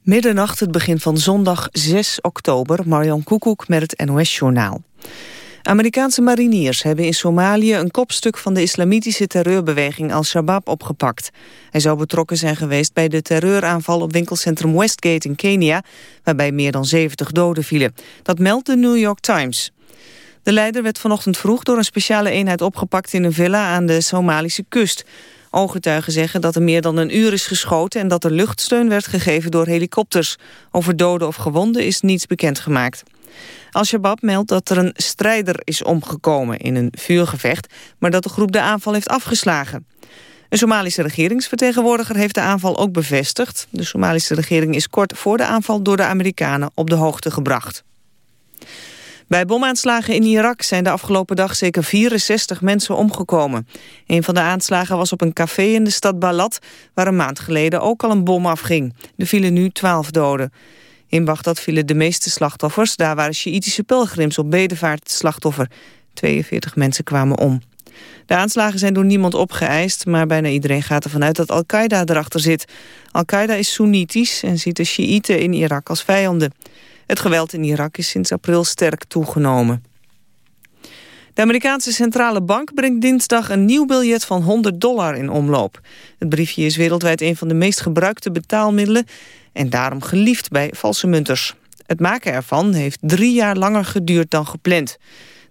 Middernacht, het begin van zondag 6 oktober. Marion Koekoek met het NOS-journaal. Amerikaanse mariniers hebben in Somalië een kopstuk van de islamitische terreurbeweging Al-Shabaab opgepakt. Hij zou betrokken zijn geweest bij de terreuraanval op winkelcentrum Westgate in Kenia, waarbij meer dan 70 doden vielen. Dat meldt de New York Times. De leider werd vanochtend vroeg door een speciale eenheid opgepakt in een villa aan de Somalische kust. Ooggetuigen zeggen dat er meer dan een uur is geschoten... en dat er luchtsteun werd gegeven door helikopters. Over doden of gewonden is niets bekendgemaakt. Al-Shabaab meldt dat er een strijder is omgekomen in een vuurgevecht... maar dat de groep de aanval heeft afgeslagen. Een Somalische regeringsvertegenwoordiger heeft de aanval ook bevestigd. De Somalische regering is kort voor de aanval door de Amerikanen op de hoogte gebracht. Bij bomaanslagen in Irak zijn de afgelopen dag zeker 64 mensen omgekomen. Een van de aanslagen was op een café in de stad Balad... waar een maand geleden ook al een bom afging. Er vielen nu 12 doden. In Bagdad vielen de meeste slachtoffers. Daar waren Sjiïtische pelgrims op bedevaart slachtoffer. 42 mensen kwamen om. De aanslagen zijn door niemand opgeëist... maar bijna iedereen gaat ervan uit dat Al-Qaeda erachter zit. Al-Qaeda is Soenitisch en ziet de Sjiïten in Irak als vijanden. Het geweld in Irak is sinds april sterk toegenomen. De Amerikaanse centrale bank brengt dinsdag een nieuw biljet van 100 dollar in omloop. Het briefje is wereldwijd een van de meest gebruikte betaalmiddelen... en daarom geliefd bij valse munters. Het maken ervan heeft drie jaar langer geduurd dan gepland.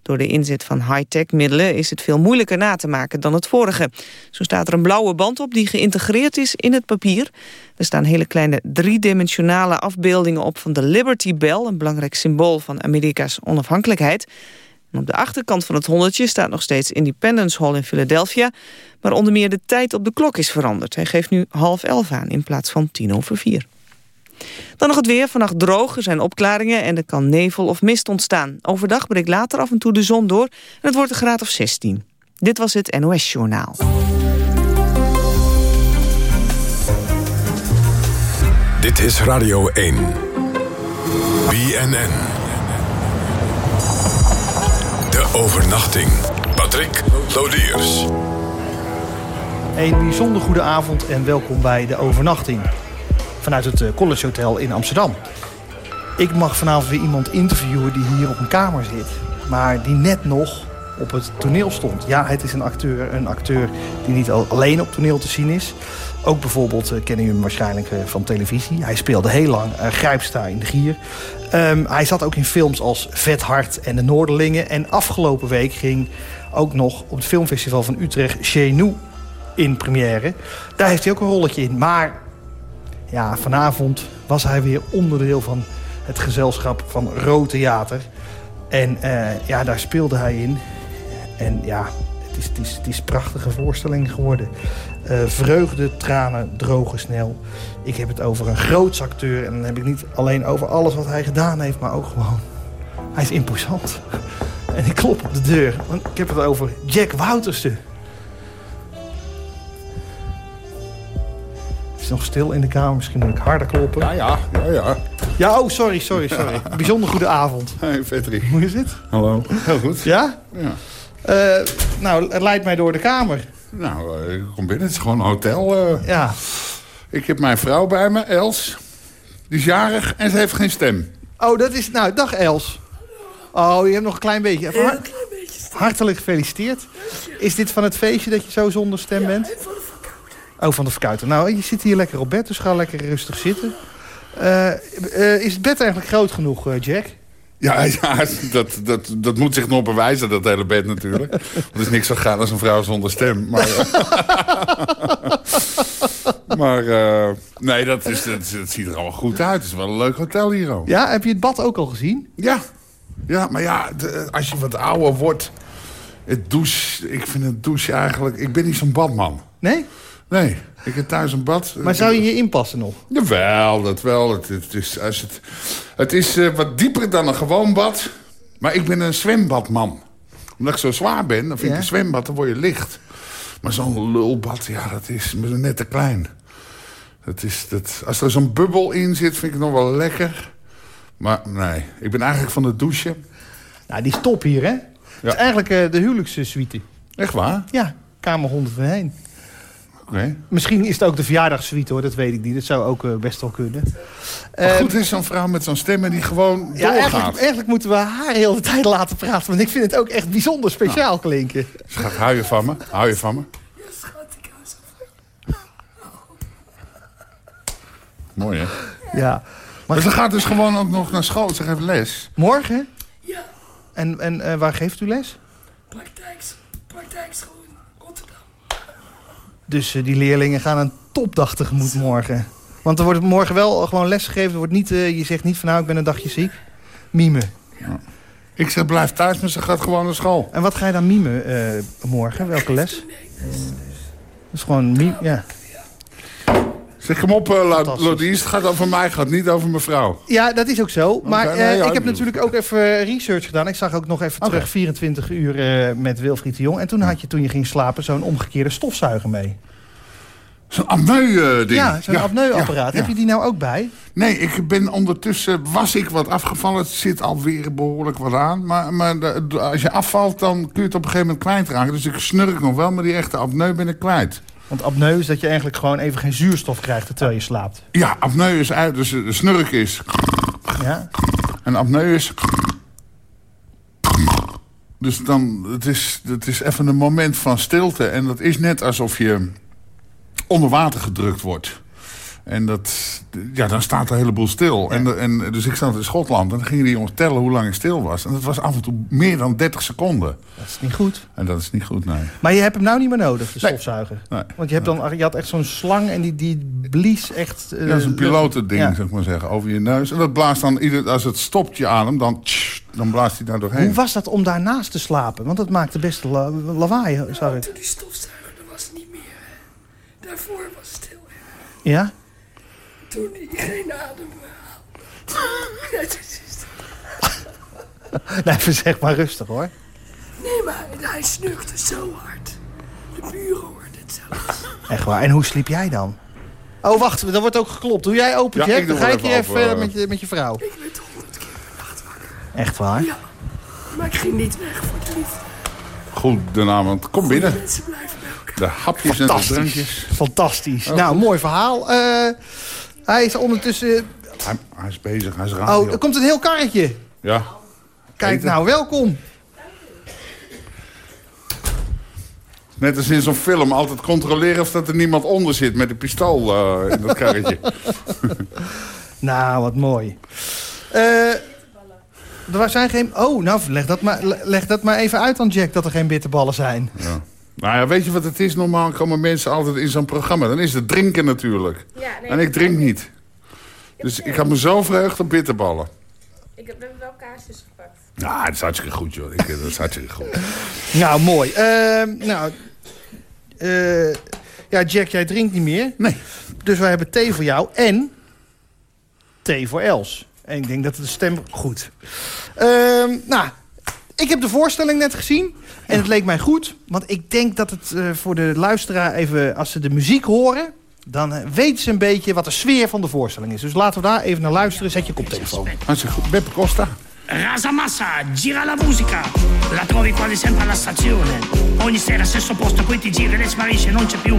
Door de inzet van high-tech middelen is het veel moeilijker na te maken dan het vorige. Zo staat er een blauwe band op die geïntegreerd is in het papier. Er staan hele kleine driedimensionale afbeeldingen op van de Liberty Bell... een belangrijk symbool van Amerika's onafhankelijkheid. En op de achterkant van het honderdje staat nog steeds Independence Hall in Philadelphia... maar onder meer de tijd op de klok is veranderd. Hij geeft nu half elf aan in plaats van tien over vier. Dan nog het weer. Vannacht droog, er zijn opklaringen en er kan nevel of mist ontstaan. Overdag breekt later af en toe de zon door en het wordt een graad of 16. Dit was het NOS Journaal. Dit is Radio 1. BNN. De overnachting. Patrick Lodiers. Een bijzonder goede avond en welkom bij de overnachting vanuit het eh, College Hotel in Amsterdam. Ik mag vanavond weer iemand interviewen die hier op een kamer zit. Maar die net nog op het toneel stond. Ja, het is een acteur, een acteur die niet alleen op toneel te zien is. Ook bijvoorbeeld uh, kennen jullie hem waarschijnlijk uh, van televisie. Hij speelde heel lang Grijpsta in de Gier. Um, hij zat ook in films als Vet Hart en De Noorderlingen. En afgelopen week ging ook nog op het filmfestival van Utrecht Chez Nous in première. Daar heeft hij ook een rolletje in. Maar ja, vanavond was hij weer onderdeel van het gezelschap van Rood Theater. En uh, ja, daar speelde hij in. En ja, het is, is, een prachtige voorstelling geworden. Uh, vreugde, tranen, drogen snel. Ik heb het over een groots acteur. En dan heb ik niet alleen over alles wat hij gedaan heeft, maar ook gewoon... Hij is imposant. En ik klop op de deur. Want ik heb het over Jack Woutersen. Nog stil in de kamer. Misschien moet ik harder kloppen. Ja, ja, ja, ja. Ja, oh, sorry, sorry, sorry. Bijzonder goede avond. Hey, Vetri. Hoe is het? Hallo. Heel goed. Ja? Ja. Uh, nou, het leidt mij door de kamer. Nou, uh, ik kom binnen. Het is gewoon een hotel. Uh. Ja. Ik heb mijn vrouw bij me, Els. Die is jarig en ze heeft geen stem. Oh, dat is... Nou, dag Els. Oh, je hebt nog een klein beetje. Een klein beetje Hartelijk gefeliciteerd. Is dit van het feestje dat je zo zonder stem bent? Ja, van de Oh, van de verkoudheid. Nou, je zit hier lekker op bed, dus ga lekker rustig zitten. Uh, uh, is het bed eigenlijk groot genoeg, uh, Jack? Ja, ja dat, dat, dat moet zich nog bewijzen, dat hele bed natuurlijk. Er is niks zo gaan als een vrouw zonder stem. Maar, maar nee, dat, is, dat, dat, ziet er allemaal goed uit. Het is wel een leuk hotel hier ook. Ja, heb je het bad ook al gezien? Ja, ja maar ja, de, als je wat ouder wordt... Het douche, ik vind het douche eigenlijk... Ik ben niet zo'n badman. Nee? Nee, ik heb thuis een bad. Maar zou je je inpassen nog? Jawel, dat wel. Het, het is, als het, het is uh, wat dieper dan een gewoon bad. Maar ik ben een zwembadman. Omdat ik zo zwaar ben, dan vind ik een zwembad, dan word je licht. Maar zo'n lulbad, ja, dat is net te klein. Dat is, dat, als er zo'n bubbel in zit, vind ik het nog wel lekker. Maar nee, ik ben eigenlijk van het douchen. Nou, die stop hier, hè? Ja. Het is eigenlijk uh, de huwelijkssuite. Echt waar? Ja, kamer 101. Oké. Misschien is het ook de verjaardagssuite hoor, dat weet ik niet. Dat zou ook eh, best wel kunnen. Maar Eh, goed is zo'n vrouw met zo'n stem en die gewoon ja, eigenlijk, doorgaat. eigenlijk moeten we haar heel de tijd laten praten. Want ik vind het ook echt bijzonder speciaal klinken. Schat, hou je van me? Hou je van me? Mooi, hè? Ja. Maar ze gaat dus gewoon ook nog naar school. Ze geeft les. Morgen? Ja, En, en eh, waar geeft u les? praktijks, praktijkschool. Dus eh, die leerlingen gaan een topdag tegemoet morgen. Want er wordt morgen wel gewoon les gegeven. Er wordt niet, eh, je zegt niet van nou, ik ben een dagje ziek. Mime. Ik zeg, blijf thuis, maar ze gaat gewoon naar school. En wat ga je dan mimen eh, morgen? Welke les? Dat is gewoon mime, ja. Zeg, kom op, uh. Lodies. Het gaat over mij, het gaat niet over mevrouw. Ja, dat is ook zo. Maar nee, eh, ja, ik heb natuurlijk ook even research gedaan. Ik zag ook nog even terug 24 uur eh, met Wilfried de Jong. En toen had je, toen je ging slapen, zo'n omgekeerde stofzuiger mee. Zo'n apneu-ding. Ja, zo'n apneuapparaat. ja, Heb je die nou ook bij? Nee, ik ben ondertussen, was ik wat afgevallen. Het zit alweer behoorlijk wat aan. Maar, maar als je afvalt, dan kun je het op een gegeven moment kwijtraken. Dus ik snurk nog wel, maar die echte apneu ben ik kwijt. Want apneu is dat je eigenlijk gewoon even geen zuurstof krijgt terwijl je slaapt. Ja, apneu is uit, dus de snurk is... Ja? En apneu is... Dus dan, het is, het is even een moment van stilte. En dat is net alsof je onder water gedrukt wordt. En dat, ja, dan staat een heleboel stil. En, en, dus ik zat in Schotland en dan gingen die jongens tellen hoe lang ik stil was. En dat was af en toe meer dan 30 seconden. Dat is niet goed. En dat is niet goed, nee. Maar je hebt hem nou niet meer nodig, de Nee. stofzuiger. Nee. Want je, hebt dan, je had echt zo'n slang en die, die blies echt... eh, Dat is een pilotending, Ja. zeg maar zeggen, over je neus. En dat blaast dan, ieder, als het stopt je adem, dan, tsch, dan blaast hij daar doorheen. Hoe was dat om daarnaast te slapen? Want dat maakte best la lawaai, zag ik. Toen die stofzuiger er was niet meer. hè. Daarvoor was het stil. Ja? Toen hij geen adem het Nee, even zeg maar rustig hoor. Nee, maar hij snurkte zo hard. De buren hoorden het zelfs. Echt waar. En hoe sliep jij dan? Oh, wacht. Er wordt ook geklopt. Doe jij open, Ja, Dan ga ik hier even even open, eh, eh. met, je, met je vrouw. Ik werd honderd keer per nacht wakker. Echt waar? Ja, maar ik ging niet weg voor de liefde. Goedenavond, kom binnen. Mensen blijven bij elkaar. De hapjes en de drankjes. Fantastisch. Oh, nou, mooi verhaal. Eh, hij is ondertussen... Hij, hij is bezig, hij is radio. Oh, er komt een heel karretje. Ja. Kijk Eten. nou, welkom. Net als in zo'n film, altijd controleren of dat er niemand onder zit met een pistool eh, in dat karretje. Nou, wat mooi. Eh, er zijn geen... Oh, nou, leg dat, maar, leg dat maar even uit dan, Jack, dat er geen bitterballen zijn. Ja. Nou ja, weet je wat het is? Normaal komen mensen altijd in zo'n programma. Dan is het drinken natuurlijk. Ja, nee, En ik drink niet. Dus ik had me zo verheugd op bitterballen. Ik heb wel kaarsjes gepakt. Ja, dat is hartstikke goed, joh. Ik, dat is hartstikke goed. Nou, mooi. Eh, nou, eh, ja, Jack, jij drinkt niet meer. Nee. Dus wij hebben thee voor jou en thee voor Els. En ik denk dat de stem goed. Ehm, nou, ik heb de voorstelling net gezien. En het leek mij goed. Want ik denk dat het eh, voor de luisteraar even... Als ze de muziek horen... dan eh, weten ze een beetje wat de sfeer van de voorstelling is. Dus laten we daar even naar luisteren. Zet je koptelefoon. Hartstikke goed. Beppe Costa. Rasamassa, gira la musica, la trovi quasi sempre alla stazione. Ogni sera stesso posto, poi ti gira e sparisce, non c'è più,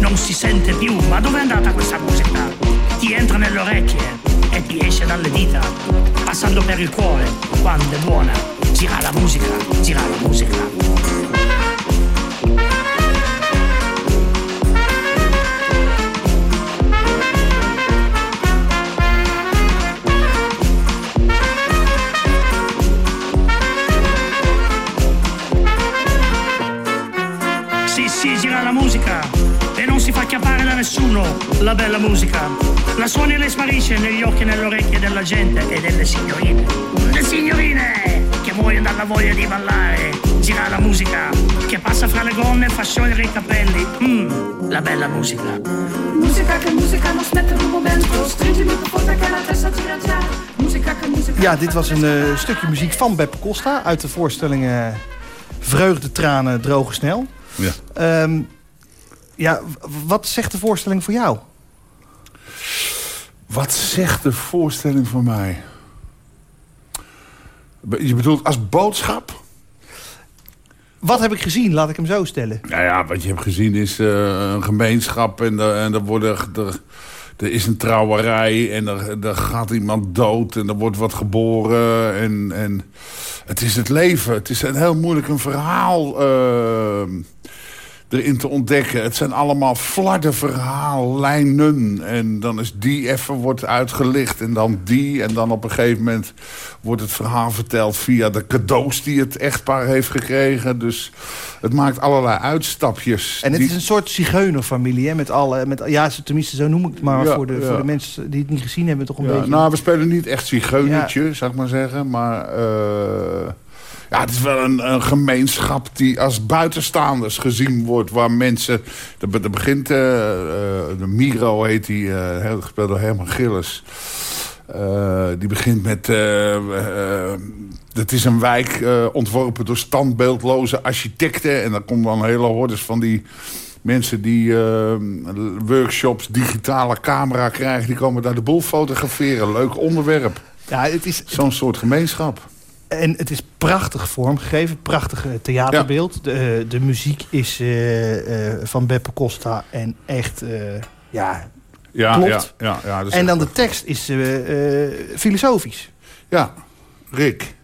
non si sente più. Ma dove è andata questa musica? Ti entra nelle orecchie e ti esce dalle dita, passando per il cuore, quando è buona. Gira la musica, gira la musica. Sì, sì, gira la musica e chiappare da nessuno la bella musica. La suoni e le sparisce negli occhi e nelle orecchie della gente e delle signorine. Le signorine che muoiono dalla voglia di ballare. Gira la musica che passa fra le gonne e fa sciogliere i capelli. Mm, la bella musica. Musica che musica non smettere un momento Stringimi per forza che la testa gira già Musica che musica Ja, dit was een eh, stukje muziek van Beppe Costa... uit de voorstelling eh, Vreugde, Tranen, Droge Snel. Ja. Ehm, ja, wat zegt de voorstelling voor jou? Wat zegt de voorstelling voor mij? Je bedoelt als boodschap? Wat heb ik gezien? Laat ik hem zo stellen. Nou ja, wat je hebt gezien is eh, een gemeenschap en, er- en er, worden, er, er is een trouwerij en er, er gaat iemand dood en er wordt wat geboren. En, en het is het leven. Het is een heel moeilijk een verhaal eh, erin te ontdekken. Het zijn allemaal flarden verhaallijnen. En dan is die even wordt uitgelicht en dan die. En dan op een gegeven moment wordt het verhaal verteld via de cadeaus die het echtpaar heeft gekregen. Dus het maakt allerlei uitstapjes. En het die- is een soort zigeunerfamilie, hè? Met alle, met, ja, tenminste, zo noem ik het maar Ja, voor, de, ja. voor de mensen die het niet gezien hebben. Toch een Ja, beetje. nou, we spelen niet echt zigeunertje, zou ik maar zeggen. Maar eh, ja, het is wel een, een gemeenschap die als buitenstaanders gezien wordt. Waar mensen... Er, begint... eh, eh, de Miro heet die, eh, gespeeld door Herman Gillis. Die begint met... eh, het is een wijk ontworpen door standbeeldloze architecten. En dan komen dan hele hordes van die mensen die workshops, digitale camera krijgen. Die komen daar de boel fotograferen. Leuk onderwerp. Ja, het is, Zo'n soort gemeenschap. En het is prachtig vormgegeven, prachtig eh, theaterbeeld. De, eh, de muziek is eh, van Beppe Costa en echt, ja... Ja, Klopt. Ja, ja, ja, En dan de tekst is filosofisch. Ja, Rick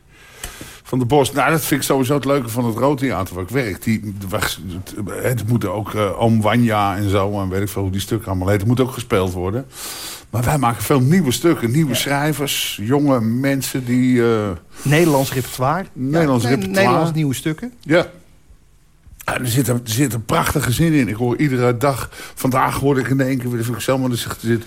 van de Bos. Nou, dat vind ik sowieso het leuke van het Roodtheater waar ik werk. Die, het, het moet ook uh, Oom Wanja en zo, en weet ik veel hoe die stukken allemaal heet. Het moet ook gespeeld worden. Maar wij maken veel nieuwe stukken, nieuwe schrijvers, jonge mensen die... Uh, Nederlands repertoire. Nederlands ja, repertoire. Nederlands nieuwe stukken. Ja. En er zit, een, er zit een prachtige zin in. Ik hoor iedere dag... Vandaag hoorde ik in één keer... weer Selma, er zit,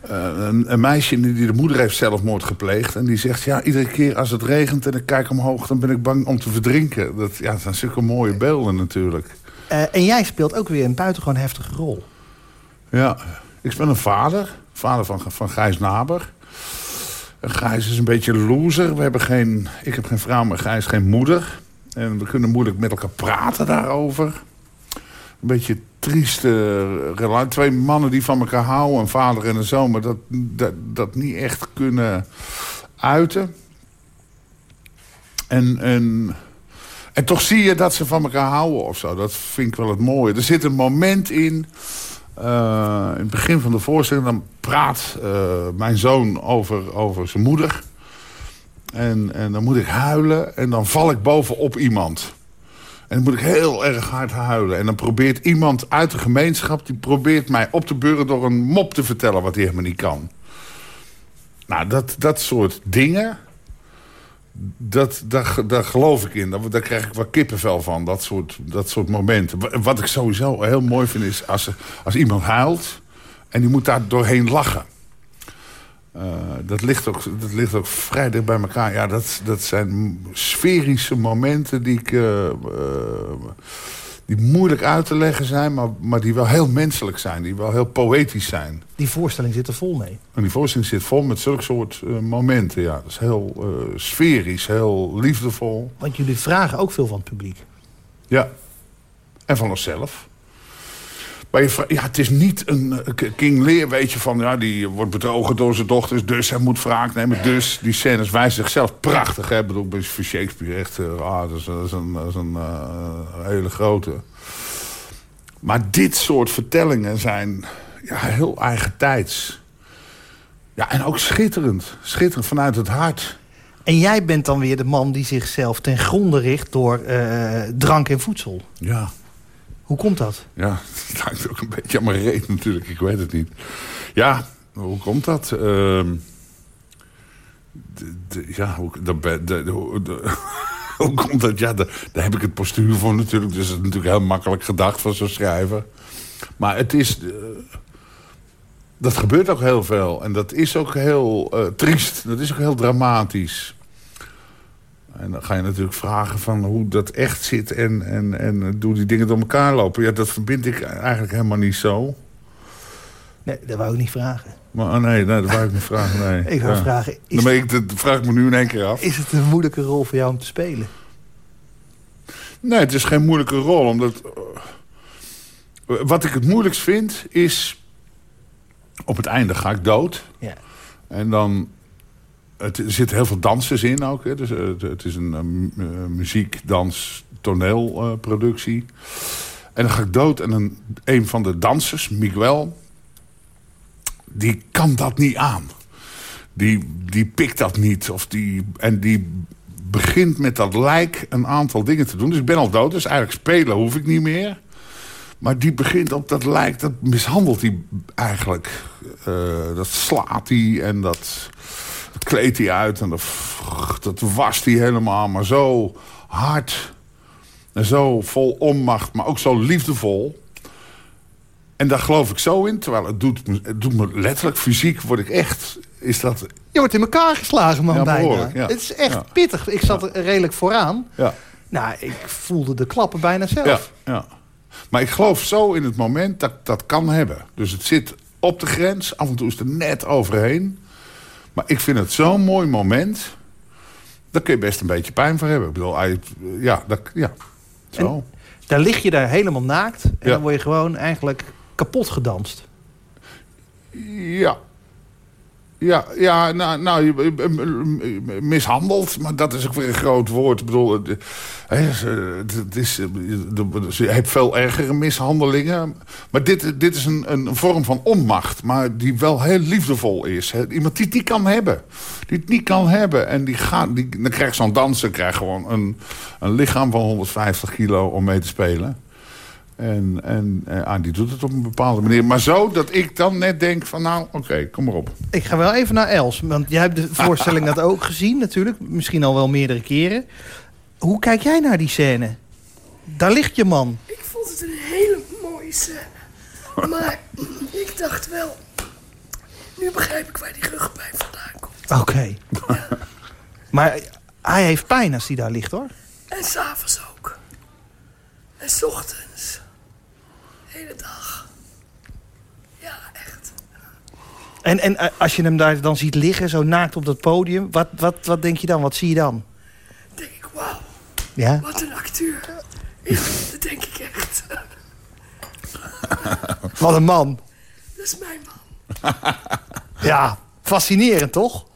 er een, een, meisje die de moeder heeft zelfmoord gepleegd. En die zegt, ja, iedere keer als het regent en ik kijk omhoog... dan ben ik bang om te verdrinken. Dat, ja, dat zijn zulke mooie beelden natuurlijk. Uh, en jij speelt ook weer een buitengewoon heftige rol. Ja, ik ben een vader. Vader van, van Gijs Naber. Gijs is een beetje loser. We hebben geen, ik heb geen vrouw, maar Gijs geen moeder. En we kunnen moeilijk met elkaar praten daarover. Een beetje trieste relatie. Twee mannen die van elkaar houden, een vader en een zoon... maar dat, dat, dat niet echt kunnen uiten. En, en, en toch zie je dat ze van elkaar houden of zo. Dat vind ik wel het mooie. Er zit een moment in... Uh, in het begin van de voorstelling... dan praat uh, mijn zoon over, over zijn moeder... En, en dan moet ik huilen en dan val ik bovenop iemand. En dan moet ik heel erg hard huilen. En dan probeert iemand uit de gemeenschap... die probeert mij op te beuren door een mop te vertellen... wat hij helemaal niet kan. Nou, dat, dat soort dingen... Dat, daar, daar geloof ik in. Daar, daar krijg ik wel kippenvel van. Dat soort, dat soort momenten. Wat ik sowieso heel mooi vind is... als, als iemand huilt... en die moet daar doorheen lachen. Uh, dat, ligt ook, dat ligt ook vrij dicht bij elkaar. Ja, dat, dat zijn sferische momenten die, ik, uh, uh, die moeilijk uit te leggen zijn... Maar, maar die wel heel menselijk zijn. Die wel heel poëtisch zijn. Die voorstelling zit er vol mee. En die voorstelling zit vol met zulke soort momenten. Ja, dat is heel sferisch, heel liefdevol. Want jullie vragen ook veel van het publiek. Ja. En van onszelf. Maar je, ja, het is niet een King Lear, weet je, van... ja, die wordt bedrogen door zijn dochters, dus hij moet wraak nemen. Dus die scènes wijzen zichzelf prachtig, hè. Ik bedoel, voor Shakespeare echt... Uh, ah, dat is, dat is een, dat is een hele grote. Maar dit soort vertellingen zijn ja, heel eigen tijds. Ja, en ook schitterend. Schitterend vanuit het hart. En jij bent dan weer de man die zichzelf ten gronde richt... door uh, drank en voedsel. Ja. Hoe komt dat? Ja, dat hangt ook een beetje aan mijn reet natuurlijk. Ik weet het niet. Ja, hoe komt dat? De, ja, hoe, hoe komt dat? Ja, daar heb ik het postuur voor natuurlijk. Dus het is natuurlijk heel makkelijk gedacht van zo'n schrijver. Maar het is... Uh, dat gebeurt ook heel veel. En dat is ook heel uh, triest. Dat is ook heel dramatisch. En dan ga je natuurlijk vragen van hoe dat echt zit en, en, en hoe die dingen door elkaar lopen. Ja, dat verbind ik eigenlijk helemaal niet zo. Nee, dat wou ik niet vragen. Maar, oh nee, nee, dat wou ik niet vragen, nee. ik wou ja. vragen... Is dan ik, dat vraag ik me nu in één keer af. Is het een moeilijke rol voor jou om te spelen? Nee, het is geen moeilijke rol, omdat... Uh, wat ik het moeilijkst vind, is... Op het einde ga ik dood. Ja. En dan er zitten heel veel dansers in ook. Hè. Dus, uh, het is een uh, muziek, dans, toneelproductie. en dan ga ik dood en een, van de dansers, Miguel... die kan dat niet aan. Die, die pikt dat niet. Of die, en die begint met dat lijk een aantal dingen te doen. Dus ik ben al dood, dus eigenlijk spelen hoef ik niet meer. Maar die begint op dat lijk, dat mishandelt hij eigenlijk. Eh, dat slaat hij en dat kleedt hij uit. En dat, dat wast hij helemaal, maar zo hard. En zo vol onmacht, maar ook zo liefdevol. En daar geloof ik zo in. Terwijl het doet, me- het doet me letterlijk, fysiek word ik echt... Is dat, Je wordt in elkaar geslagen, man, Ja, bijna. ja. Het is echt Ja. pittig. Ik zat er redelijk vooraan. ja, Nou, ik voelde de klappen bijna zelf. ja. Maar ik geloof zo in het moment dat dat kan hebben. Dus het zit op de grens. Af en toe is het er net overheen. Maar ik vind het zo'n mooi moment. Daar kun je best een beetje pijn voor hebben. Ik bedoel, ja, dat, ja. Zo. Dan lig je daar helemaal naakt. En Ja. dan word je gewoon eigenlijk kapot gedanst. Ja. Ja, ja nou, nou je- mishandeld, maar dat is ook weer een groot woord. Ik bedoel, het, is, eh, je hebt veel ergere mishandelingen. Maar dit, dit is een, een vorm van onmacht, maar die wel heel liefdevol is. Iemand die het niet kan hebben. Die het niet kan hebben. En die gaat, die, dan krijgt zo'n danser krijgt gewoon een, een lichaam van 150 kilo om mee te spelen. En, en eh, ah, die doet het op een bepaalde manier. Maar zo dat ik dan net denk van nou, oké, kom maar op. Ik ga wel even naar Els. Want jij hebt de voorstelling dat ook gezien natuurlijk. Misschien al wel meerdere keren. Hoe kijk jij naar die scène? Daar ligt je man. Ik vond het een hele mooie scène. Maar ik dacht wel... Nu begrijp ik waar die rugpijn vandaan komt. Oké. Maar hij heeft pijn als hij daar ligt hoor. En s'avonds ook. En s ochtends. De hele dag. Ja, echt. En, en eh, als je hem daar dan ziet liggen, zo naakt op dat podium. Wat, wat, wat denk je dan? Wat zie je dan? denk ik, wauw, Ja? wat een acteur. Ja, dat denk ik echt. Wat een man. Dat is mijn man. Ja, fascinerend toch?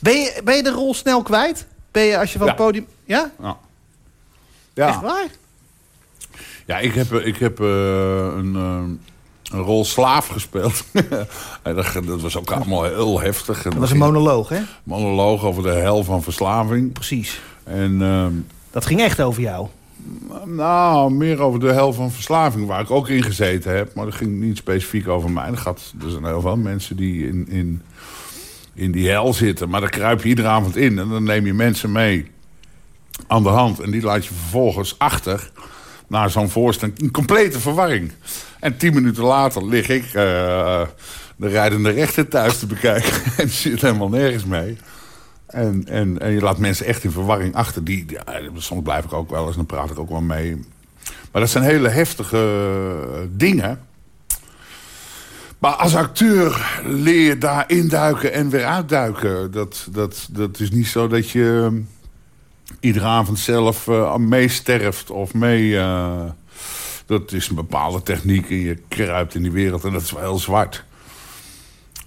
Ben je, ben je de rol snel kwijt? Ben je als je van het podium... Ja? Ja. Ja. Echt waar? Ja, ik heb, ik heb eh, een, eh, een rol slaaf gespeeld. En dat, dat was ook allemaal heel heftig. En Dat was een monoloog, hè? monoloog over de hel van verslaving. Precies. En ehm, Dat ging echt over jou. nou, meer over de hel van verslaving, waar ik ook in gezeten heb. Maar dat ging niet specifiek over mij. Dat gaat, er zijn heel veel mensen die in, in, in die hel zitten. Maar daar kruip je iedere avond in. En dan neem je mensen mee aan de hand. En die laat je vervolgens achter naar zo'n voorstelling. Een complete verwarring. En tien minuten later lig ik eh, de rijdende rechter thuis te bekijken. en zit helemaal nergens mee. En, en, en je laat mensen echt in verwarring achter. Die, soms blijf ik ook wel eens, dan praat ik ook wel mee. Maar dat zijn hele heftige dingen. Maar als acteur leer je daar induiken en weer uitduiken. Dat, dat, dat is niet zo dat je iedere avond zelf eh, meesterft of mee... eh, dat is een bepaalde techniek en je kruipt in die wereld en dat is wel heel zwart.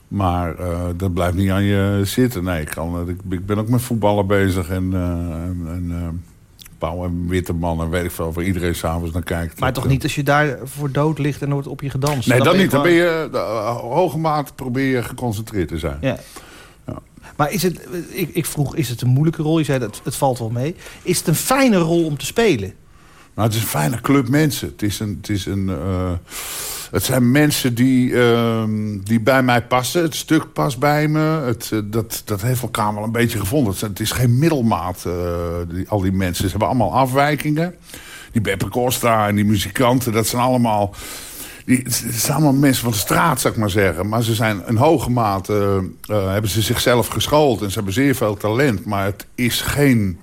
Maar eh, dat blijft niet aan je zitten. Nee, ik, kan, ik, ik ben ook met voetballen bezig en, en, en Pauw en Witte Man en weet ik veel, waar iedereen s'avonds naar kijkt. Maar Dat, toch niet als je daar voor dood ligt en wordt op je gedanst. Nee, dat niet. Dan ben je uh, hoge mate probeer je geconcentreerd te zijn. Ja. Maar is het, ik, ik vroeg, is het een moeilijke rol? Je zei dat het valt wel mee. Is het een fijne rol om te spelen? Nou, het is een fijne club mensen. Het, is een, het, is een, eh, het zijn mensen die, ehm, die bij mij passen. Het stuk past bij me. Het, eh, dat, dat heeft elkaar wel een beetje gevonden. Het, is geen middelmaat, eh, al die mensen. Ze hebben allemaal afwijkingen. Die Beppe Costa en die muzikanten, dat zijn allemaal... Die, het zijn allemaal mensen van de straat, zou ik maar zeggen. Maar ze zijn in hoge mate... eh, hebben ze zichzelf geschoold. En ze hebben zeer veel talent. Maar het is geen...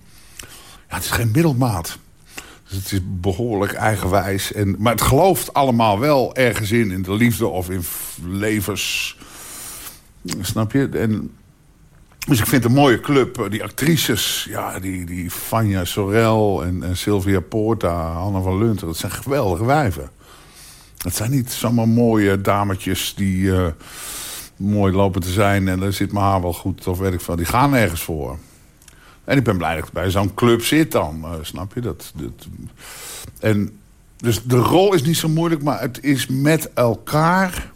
Ja, het is geen middelmaat. Dus het is behoorlijk eigenwijs. En, maar het gelooft allemaal wel ergens in. In de liefde of in levens. Snap je? En, dus ik vind een mooie club. Eh, Die actrices, ja, die, die Vanja Sorel en, en Sylvia Porta, Hanna van Lunter. Dat zijn geweldige wijven. Het zijn niet zomaar mooie dametjes die eh, mooi lopen te zijn... en dan zit mijn haar wel goed of weet ik veel. Die gaan nergens voor. En ik ben blij dat ik bij zo'n club zit dan, eh, snap je? Dat, dat, en, dus de rol is niet zo moeilijk, maar het is met elkaar...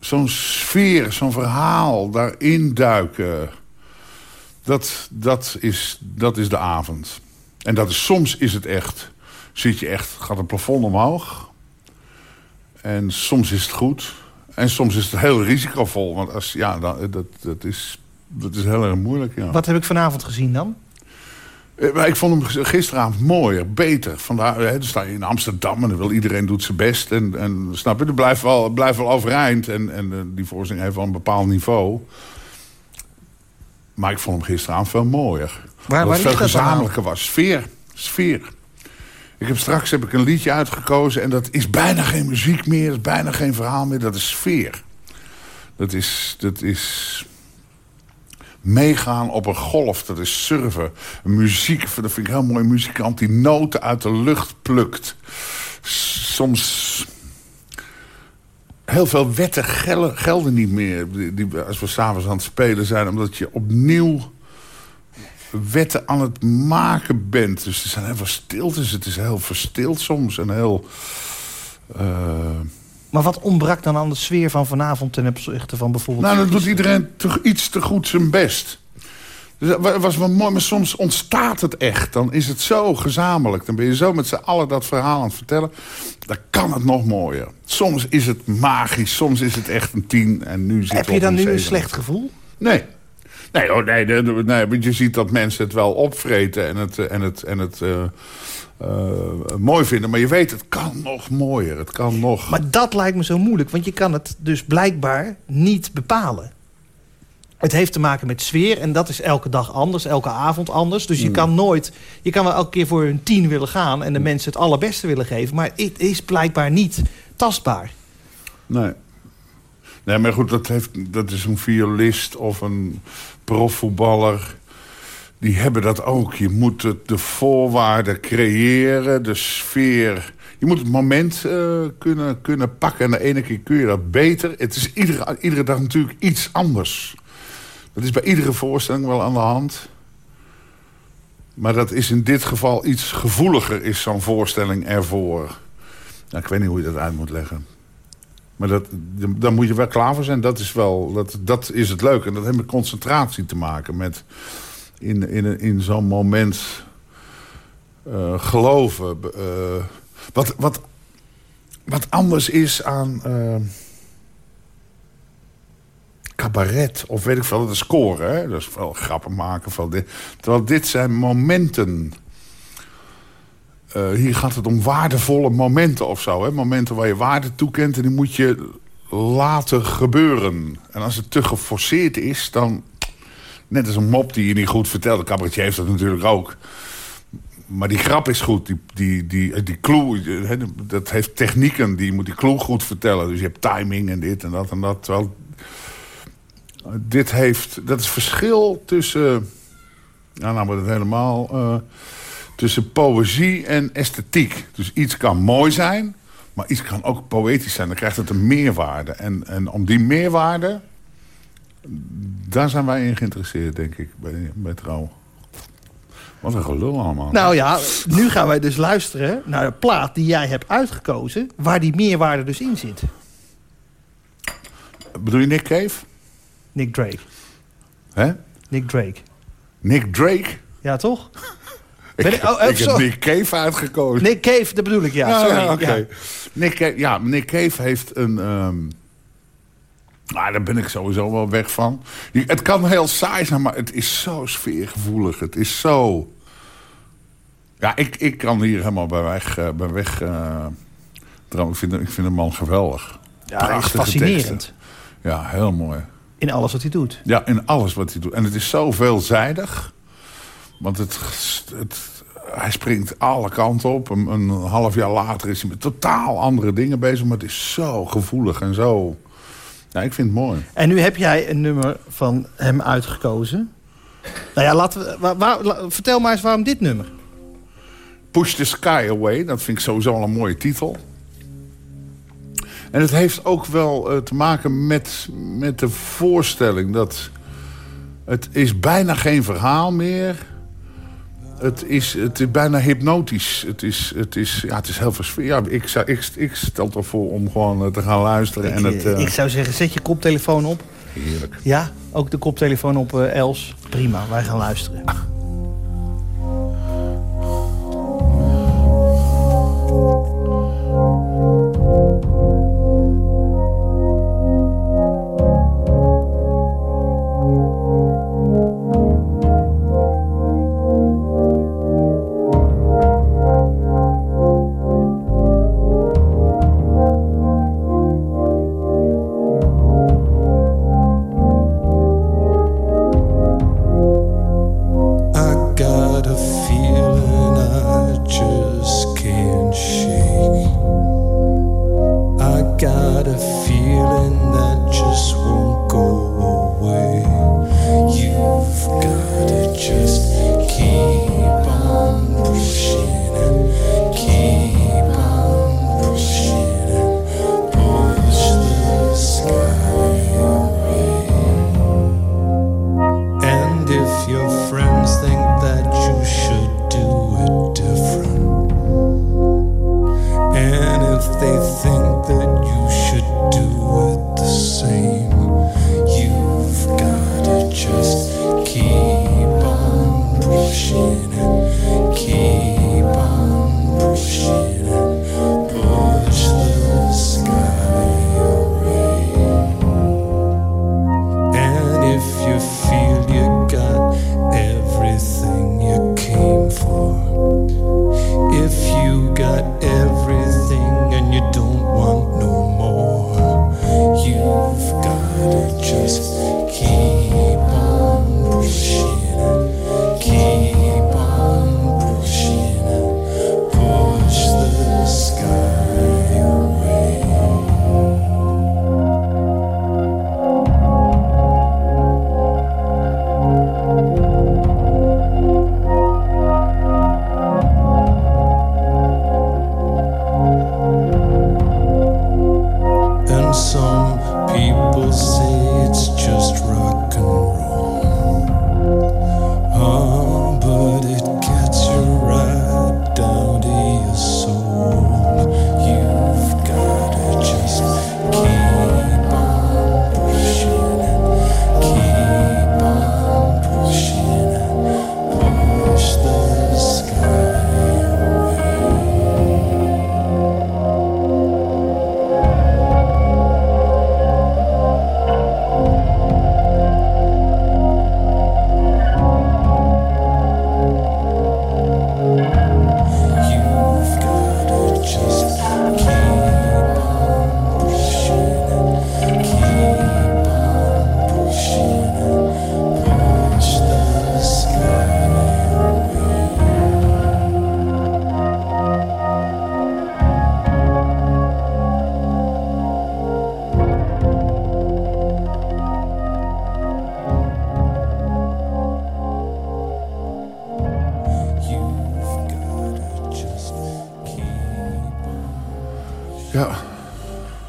zo'n sfeer, zo'n verhaal, daarin duiken... Dat, dat, is, dat is de avond. En dat is, soms is het echt... Zit je echt, gaat het plafond omhoog. En soms is het goed. En soms is het heel risicovol. Want als, ja, dat, dat, dat, is, dat is heel erg moeilijk. Ja. Wat heb ik vanavond gezien dan? Eh, Maar ik vond hem gisteravond mooier, beter. Vandaar, hè, dan sta je in Amsterdam en dan wil iedereen doet zijn best. En, en snap je, het blijft wel, blijft wel overeind. En, en eh, die voorstelling heeft wel een bepaald niveau. Maar ik vond hem gisteravond veel mooier. waar het veel dat gezamenlijker was. Sfeer. Sfeer. Ik heb straks heb ik een liedje uitgekozen en dat is bijna geen muziek meer, dat is bijna geen verhaal meer, dat is sfeer. Dat is, dat is meegaan op een golf, dat is surfen. Muziek, dat vind ik heel mooi, muzikant die noten uit de lucht plukt. Soms heel veel wetten gelden, niet meer die, als we s'avonds aan het spelen zijn, omdat je opnieuw wetten aan het maken bent. Dus er zijn heel veel stiltes. Het is heel verstild soms en heel... eh, Maar wat ontbrak dan aan de sfeer van vanavond ten opzichte van bijvoorbeeld... Nou, dan doet iedereen toch iets te goed zijn best. Dus dat wa- was wel mooi, maar soms ontstaat het echt. Dan is het zo gezamenlijk. Dan ben je zo met z'n allen dat verhaal aan het vertellen. Dan kan het nog mooier. Soms is het magisch, soms is het echt een tien. En nu zit Heb je dan nu een slecht gevoel? Nee. Nee, oh, nee, nee, want je ziet dat mensen het wel opvreten en het, eh, en het, en het eh, eh, mooi vinden. Maar je weet, het kan nog mooier. Het kan nog... Maar dat lijkt me zo moeilijk, want je kan het dus blijkbaar niet bepalen. Het heeft te maken met sfeer en dat is elke dag anders, elke avond anders. Dus je kan nooit, je kan wel elke keer voor een tien willen gaan en de mensen het allerbeste willen geven, maar het is blijkbaar niet tastbaar. Nee. Nee, maar goed, dat, heeft, dat is een violist of een profvoetballer. Die hebben dat ook. Je moet het, de voorwaarden creëren, de sfeer. Je moet het moment eh, kunnen, kunnen pakken. En de ene keer kun je dat beter. Het is iedere, iedere dag natuurlijk iets anders. Dat is bij iedere voorstelling wel aan de hand. Maar dat is in dit geval iets gevoeliger, is zo'n voorstelling ervoor. Nou, ik weet niet hoe je dat uit moet leggen. Maar dat, daar moet je wel klaar voor zijn. Dat is, wel, dat, dat is het leuke. En dat heeft met concentratie te maken. Met in, in, in zo'n moment eh, geloven. eh, wat, wat, wat anders is aan eh, cabaret. Of weet ik veel, dat is scoren. Hè? Dat is wel grappen maken. Van dit. Terwijl dit zijn momenten. Eh, hier gaat het om waardevolle momenten of zo. Hè? Momenten waar je waarde toekent en die moet je laten gebeuren. En als het te geforceerd is, dan... Net als een mop die je niet goed vertelt. De cabaretier heeft dat natuurlijk ook. Maar die grap is goed. Die, die, die, die clue, hè, dat heeft technieken. Die moet die clue goed vertellen. Dus je hebt timing en dit en dat en dat. Terwijl dit heeft... Dat is verschil tussen... Ja, nou wordt het helemaal... eh, tussen poëzie en esthetiek. Dus iets kan mooi zijn, maar iets kan ook poëtisch zijn. Dan krijgt het een meerwaarde. En, en om die meerwaarde, daar zijn wij in geïnteresseerd, denk ik, bij, bij Trouw. Wat een gelul allemaal. Nou ja, nu gaan wij dus luisteren naar de plaat die jij hebt uitgekozen... waar die meerwaarde dus in zit. Bedoel je Nick Cave? Nick Drake. Hè? Nick Drake. Nick Drake? Ja, toch? Ik, Ben ik- oh, oh, ik heb. Nick Cave uitgekozen. Nick Cave, dat bedoel ik, ja. Ja, sorry. ja, oké. Ja. Nick, Cave, ja, Nick Cave heeft een... nou, daar ben ik sowieso wel weg van. Je- het kan heel saai zijn, maar het is zo sfeergevoelig. Het is zo... Ja, ik, ik kan hier helemaal bij weg... eh, bij weg eh, trouwens, ik, vind, ik vind de man geweldig. Ja, hij is Prachtige fascinerend teksten. Ja, heel mooi. in alles wat hij doet. Ja, in alles wat hij doet. En het is zo veelzijdig. Want het, het, hij springt alle kanten op. Een, een half jaar later is hij met totaal andere dingen bezig. Maar het is zo gevoelig en zo... Ja, ik vind het mooi. En nu heb jij een nummer van hem uitgekozen. Nou ja, laten we, vertel maar eens waarom dit nummer. Push the Sky Away, dat vind ik sowieso al een mooie titel. En het heeft ook wel eh, te maken met, met de voorstelling dat... Het is bijna geen verhaal meer. Het is, het is bijna hypnotisch. Het is, het is, ja, het is heel versfeer. Ja, ik, zou- ik, ik stel toch voor om gewoon eh, te gaan luisteren. Ik, en het, eh, eh, ik zou zeggen, zet je koptelefoon op. Heerlijk. Ja, ook de koptelefoon op eh, Els. Prima, wij gaan luisteren.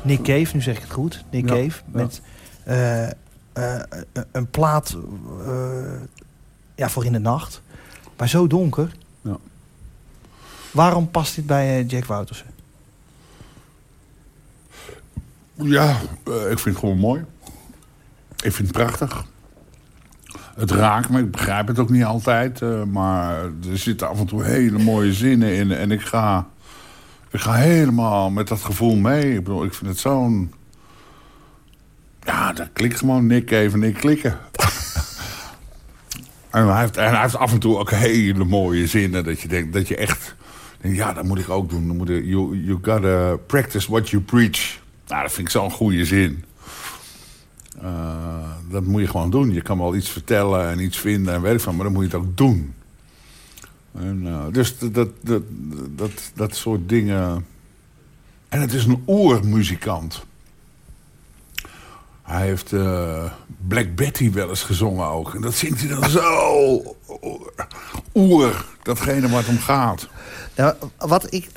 Nick Cave, nu zeg ik het goed. Nick Ja, Cave met eh, eh, een plaat eh, ja, voor in de nacht. Maar zo donker. Ja. Waarom past dit bij eh, Jack Woutersen? ja eh, ik vind het gewoon mooi. Ik vind het prachtig. Het raakt me, ik begrijp het ook niet altijd. eh, maar er zitten af en toe hele mooie zinnen in. En ik ga, ik ga helemaal met dat gevoel mee. Ik bedoel, ik vind het zo'n... Ja, daar klikt gewoon Nick even Nick klikken. en, hij heeft, en hij heeft af en toe ook hele mooie zinnen. Dat je denkt, dat je echt... Ja, dat moet ik ook doen. Dan moet ik, you, you gotta practice what you preach. Nou, dat vind ik zo'n goede zin. Eh, dat moet je gewoon doen. Je kan wel iets vertellen en iets vinden en weet ik van, maar dan moet je het ook doen. En, eh, dus dat, dat, dat, dat, soort dingen. En het is een oermuzikant. Hij heeft eh, Black Betty wel eens gezongen ook. En dat zingt hij dan zo oer. Datgene waar het om gaat. Nou, wat ik,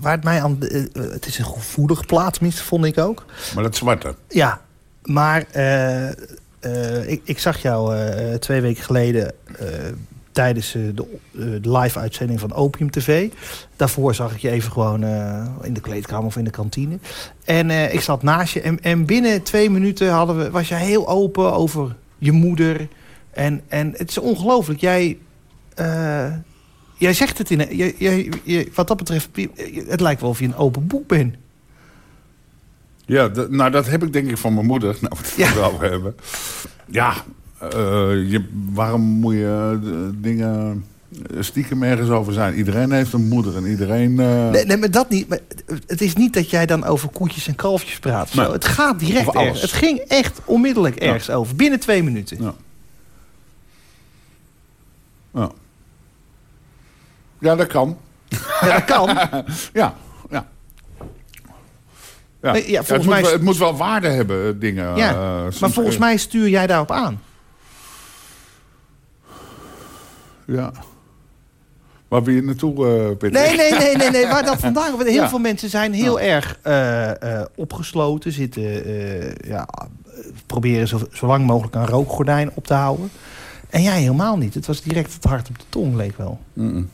waar het mij aan... eh, het is een gevoelig plaat, tenminste, vond ik ook. Maar dat zwarte. Ja, maar ik, ik zag jou twee weken geleden tijdens eh, de, eh, de live-uitzending van Opium TV. Daarvoor zag ik je even gewoon eh, in de kleedkamer of in de kantine. En ik zat naast je en, en binnen twee minuten hadden we, was je heel open over je moeder. En, en het is ongelooflijk. Jij, jij zegt het in... Jij, jij, jij- wat dat betreft, het lijkt wel of je een open boek bent. Ja, nou dat heb ik denk ik van mijn moeder. Nou, we het over hebben. Ja, je, waarom moet je eh, dingen stiekem ergens over zijn? Iedereen heeft een moeder en iedereen... eh, Nee, nee, maar dat niet. Maar het is niet dat jij dan over koetjes en kalfjes praat. of Nee. Zo. Het gaat direct ergens. Het ging echt onmiddellijk Ja. ergens over. Binnen twee minuten. Ja. Ja. Ja, dat kan. Ja, dat kan. Ja, ja. Ja. Nee, ja, het, volgens moet mij- wel, het moet wel waarde hebben, eh, dingen. Ja, eh, maar volgens mij stuur jij daarop aan. Ja. Waar wil je naartoe, eh Peter? Nee, nee, nee, nee, nee. Waar dat vandaan komt. Heel Ja. veel mensen zijn heel erg eh, eh, opgesloten. Zitten, ja, proberen zo, zo lang mogelijk een rookgordijn op te houden. En jij helemaal niet. Het was direct het hart op de tong, leek wel. Een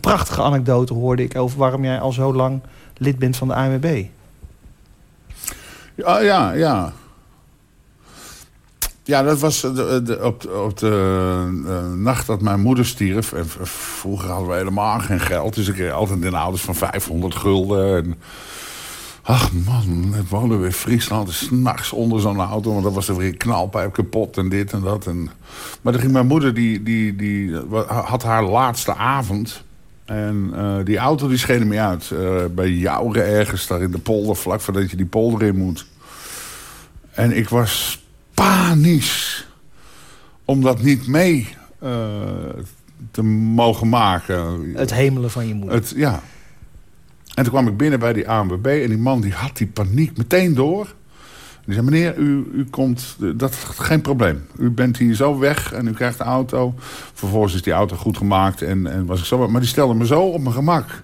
prachtige anekdote hoorde ik over waarom jij al zo lang lid bent van de ANWB. Ja, ja, ja. Ja, dat was eh, de- op, op de eh, nacht dat mijn moeder stierf. En vroeger hadden we helemaal geen geld. Dus ik kreeg altijd in ouders van 500 gulden. En, ach man, het wonen we in Friesland. Dus s'nachts onder zo'n auto. Want dan was er weer een knalpijp kapot en dit en dat. En, maar dan ging mijn moeder, die, die, die had haar laatste avond. En eh, die auto die scheen er uit. eh, bij Jouren ergens, daar in de polder. Vlak voordat je die polder in moet. En ik was panisch om dat niet mee eh, te mogen maken. Het hemelen van je moeder. Het, ja. En toen kwam ik binnen bij die ANWB en die man die had die paniek meteen door. Die zei, meneer, u, u komt, dat is geen probleem. U bent hier zo weg en u krijgt de auto. Vervolgens is die auto goed gemaakt en, en was ik zo... Maar die stelde me zo op mijn gemak.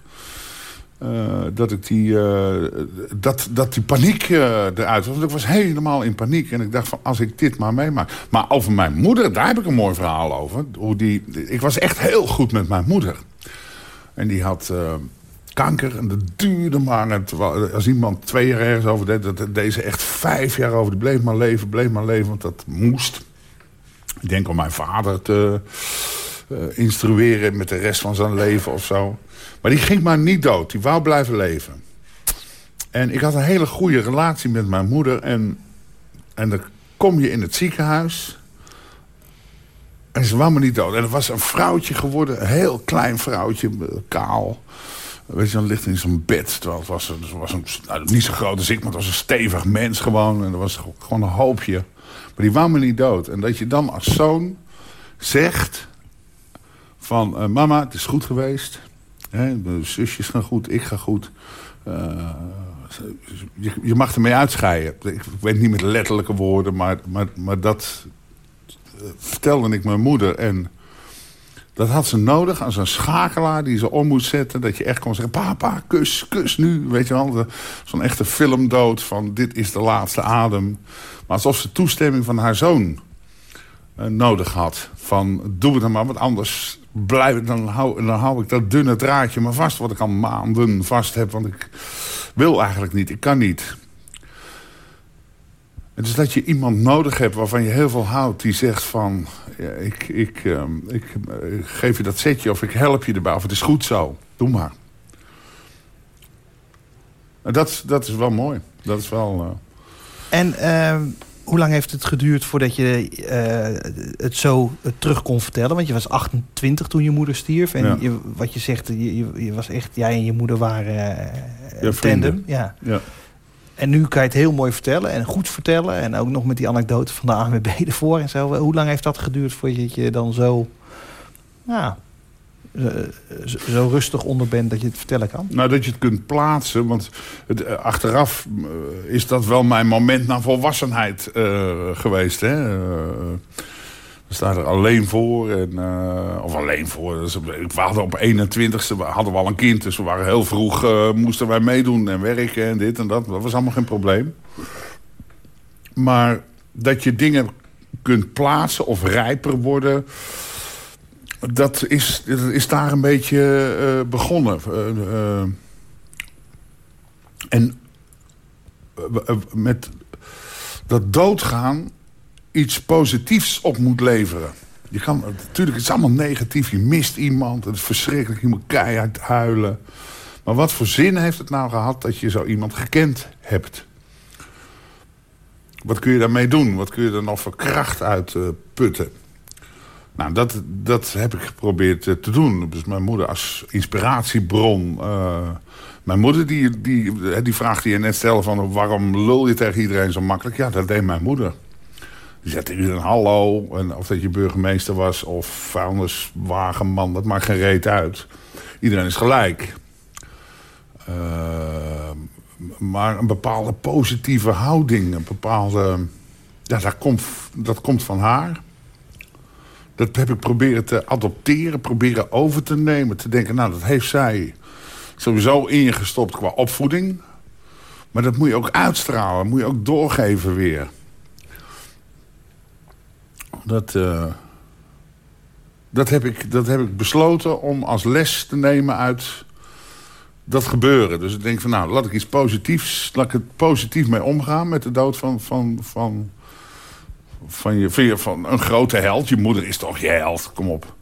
Eh, dat, ik die, eh, dat, dat die paniek eh, eruit was. Want ik was helemaal in paniek. En ik dacht van, als ik dit maar meemaak. Maar over mijn moeder, daar heb ik een mooi verhaal over. Hoe die, ik was echt heel goed met mijn moeder. En die had kanker en dat duurde maar. Als iemand twee jaar ergens over deed, dat deed echt vijf jaar over. Die bleef maar leven, bleef maar leven, want dat moest. Ik denk om mijn vader te instrueren met de rest van zijn leven of zo. Maar die ging maar niet dood, die wou blijven leven. En ik had een hele goede relatie met mijn moeder. En, en dan kom je in het ziekenhuis... En ze wou me niet dood. En het was een vrouwtje geworden. Een heel klein vrouwtje. Kaal. Weet je, dan ligt in zo'n bed. Terwijl het was, het was een, nou, niet zo groot als ik, maar het was een stevig mens gewoon. En dat was gewoon een hoopje. Maar die wou me niet dood. En dat je dan als zoon zegt... van eh, mama, het is goed geweest. Hè, de zusjes gaan goed, ik ga goed. Eh, je, mag ermee uitscheiden. Ik, weet niet met letterlijke woorden, maar, maar, maar dat eh, vertelde ik mijn moeder. En dat had ze nodig als een schakelaar die ze om moet zetten. Dat je echt kon zeggen, papa, kus, kus nu. Weet je wel, zo'n echte filmdood van dit is de laatste adem. Maar alsof ze toestemming van haar zoon eh, nodig had. Van, doe het dan maar, want anders blijf, dan, hou, dan hou ik dat dunne draadje maar vast... wat ik al maanden vast heb, want ik wil eigenlijk niet, ik kan niet. Het is dat je iemand nodig hebt waarvan je heel veel houdt... die zegt van, ik, ik, ehm, ik, eh, geef je dat setje of ik help je erbij... of het is goed zo, doe maar. En dat, dat is wel mooi. Dat is wel... eh, En ehm, hoe lang heeft het geduurd voordat je eh, het zo eh, terug kon vertellen? Want je was 28 toen je moeder stierf. En Ja. je, wat je zegt, je, je, was echt, jij en je moeder waren een vrienden. tandem. Ja. ja. En nu kan je het heel mooi vertellen en goed vertellen. En ook nog met die anekdote van de ANWB ervoor en zo. Hoe lang heeft dat geduurd voordat je dan zo, ja, eh, zo, zo rustig onder bent dat je het vertellen kan? Nou, dat je het kunt plaatsen. Want het, eh, achteraf eh, is dat wel mijn moment naar volwassenheid eh, geweest. Hè? Eh, we staan er alleen voor. En, eh, of alleen voor. Dus, we hadden op 21ste hadden we al een kind. Dus we waren heel vroeg, eh, moesten wij meedoen en werken en dit en dat. Dat was allemaal geen probleem. Maar dat je dingen kunt plaatsen of rijper worden... dat is, dat is daar een beetje eh, begonnen. Eh, eh, en met dat doodgaan iets positiefs op moet leveren. Je kan, natuurlijk, het is allemaal negatief. Je mist iemand, het is verschrikkelijk, je moet keihard huilen. Maar wat voor zin heeft het nou gehad dat je zo iemand gekend hebt? Wat kun je daarmee doen? Wat kun je er nog voor kracht uit putten? Nou, dat, dat heb ik geprobeerd eh, te doen. Dus mijn moeder als inspiratiebron. eh, mijn moeder, die, die, die vraag die je net stelde van... waarom lul je tegen iedereen zo makkelijk? Ja, dat deed mijn moeder. Die zei tegen iedereen hallo. En of dat je burgemeester was of vuilniswagenman, dat maakt geen reet uit. Iedereen is gelijk. Eh, maar een bepaalde positieve houding, een bepaalde... Ja, dat komt, dat komt van haar. Dat heb ik proberen te adopteren, proberen over te nemen. Te denken, nou, dat heeft zij sowieso ingestopt qua opvoeding. Maar dat moet je ook uitstralen, moet je ook doorgeven weer. Dat, eh, dat, heb ik, dat heb ik besloten om als les te nemen uit dat gebeuren. Dus ik denk van, nou, laat ik iets positiefs... laat ik het positief mee omgaan met de dood van... van, van van, je, van, van een grote held. Je moeder is toch je held, kom op.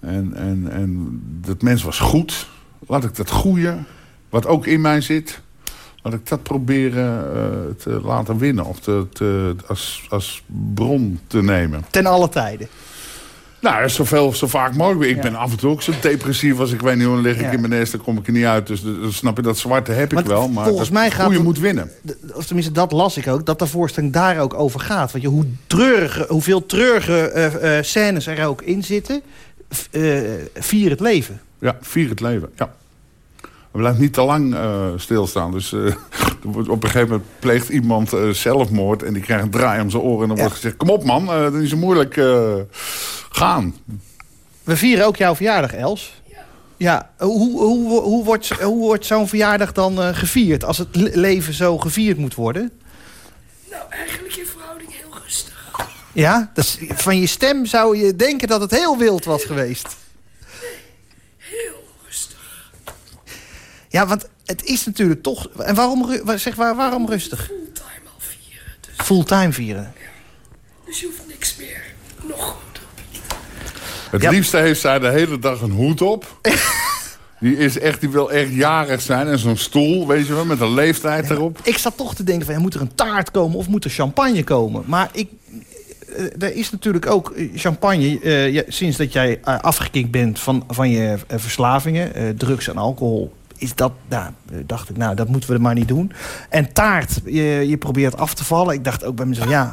En, en, en dat mens was goed. Laat ik dat goede, wat ook in mij zit... laat ik dat proberen eh, te laten winnen. Of te, als, als bron te nemen. Ten alle tijden. Nou, zoveel, zo vaak mogelijk. Ik ben af en toe ook zo depressief als ik weet niet hoe... lig ik Ja. in mijn nest, dan kom ik er niet uit. Dus dan snap je, dat zwarte heb ik wel. Maar volgens mij gaat goede het- moet winnen. Of tenminste, dat las ik ook, dat de voorstelling daar ook over gaat. Want je, hoe treurige, hoeveel treurige eh, scènes er ook in zitten... eh, vier het leven. Ja, vier het leven, ja. We blijven niet te lang eh, stilstaan. Dus op een gegeven moment pleegt iemand zelfmoord... en die krijgt een draai om zijn oren. En dan Ja. wordt gezegd, kom op man, dat is zo moeilijk. Gaan. We vieren ook jouw verjaardag, Els. Ja, hoe, hoe, hoe wordt, hoe wordt zo'n verjaardag dan eh, gevierd... als het le- leven zo gevierd moet worden? Nou, eigenlijk in verhouding heel rustig. Ja, dat is- van je stem zou je denken dat het heel wild was geweest. Heel rustig. Ja, want het is natuurlijk toch... En waarom, zeg, waar, waarom rustig? Fulltime al vieren. Dus, Fulltime vieren. dus je hoeft niks meer. Nog. Het Ja. liefste heeft zij de hele dag een hoed op. die, is echt, die wil echt jarig zijn. En zo'n stoel, weet je wel, met een leeftijd erop. Ik zat toch te denken van, ja, moet er een taart komen of moet er champagne komen? Maar ik, eh, er is natuurlijk ook eh, champagne, eh, ja, sinds dat jij afgekikt bent van, van je verslavingen, drugs en alcohol, is dat, nou, dacht ik, nou, dat moeten we er maar niet doen. En taart, je, je probeert af te vallen. Ik dacht ook bij mezelf, ja,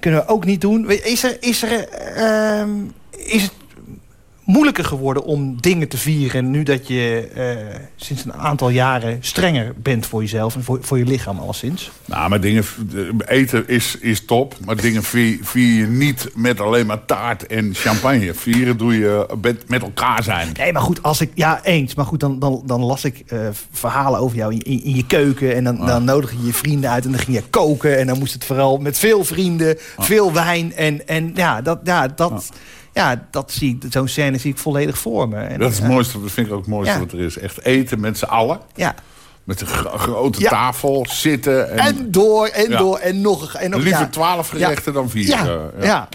kunnen we ook niet doen. Is er, is er, eh, ehm, is het moeilijker geworden om dingen te vieren... nu dat je eh, sinds een aantal jaren strenger bent voor jezelf... en voor, voor je lichaam alleszins? Nou, maar dingen, eten is, is top. Maar dingen vier, vier je niet met alleen maar taart en champagne. Vieren doe je met, met elkaar zijn. Nee, maar goed, als ik... Ja, eens. Maar goed, dan, dan, dan las ik eh, verhalen over jou in, in, in je keuken... en dan, dan nodig je je vrienden uit en dan ging je koken... en dan moest het vooral met veel vrienden, veel wijn... en, en ja, dat, ja, dat, ja, dat zie ik, zo'n scène zie ik volledig voor me. En, Dat is het ja, mooiste, dat vind ik ook het mooiste Ja. wat er is. Echt eten met z'n allen. Ja. Met een gro- grote Ja. tafel, zitten. En, En door, en Ja. door, en nog... En nog liever twaalf gerechten dan vier. Ja, eh, ja.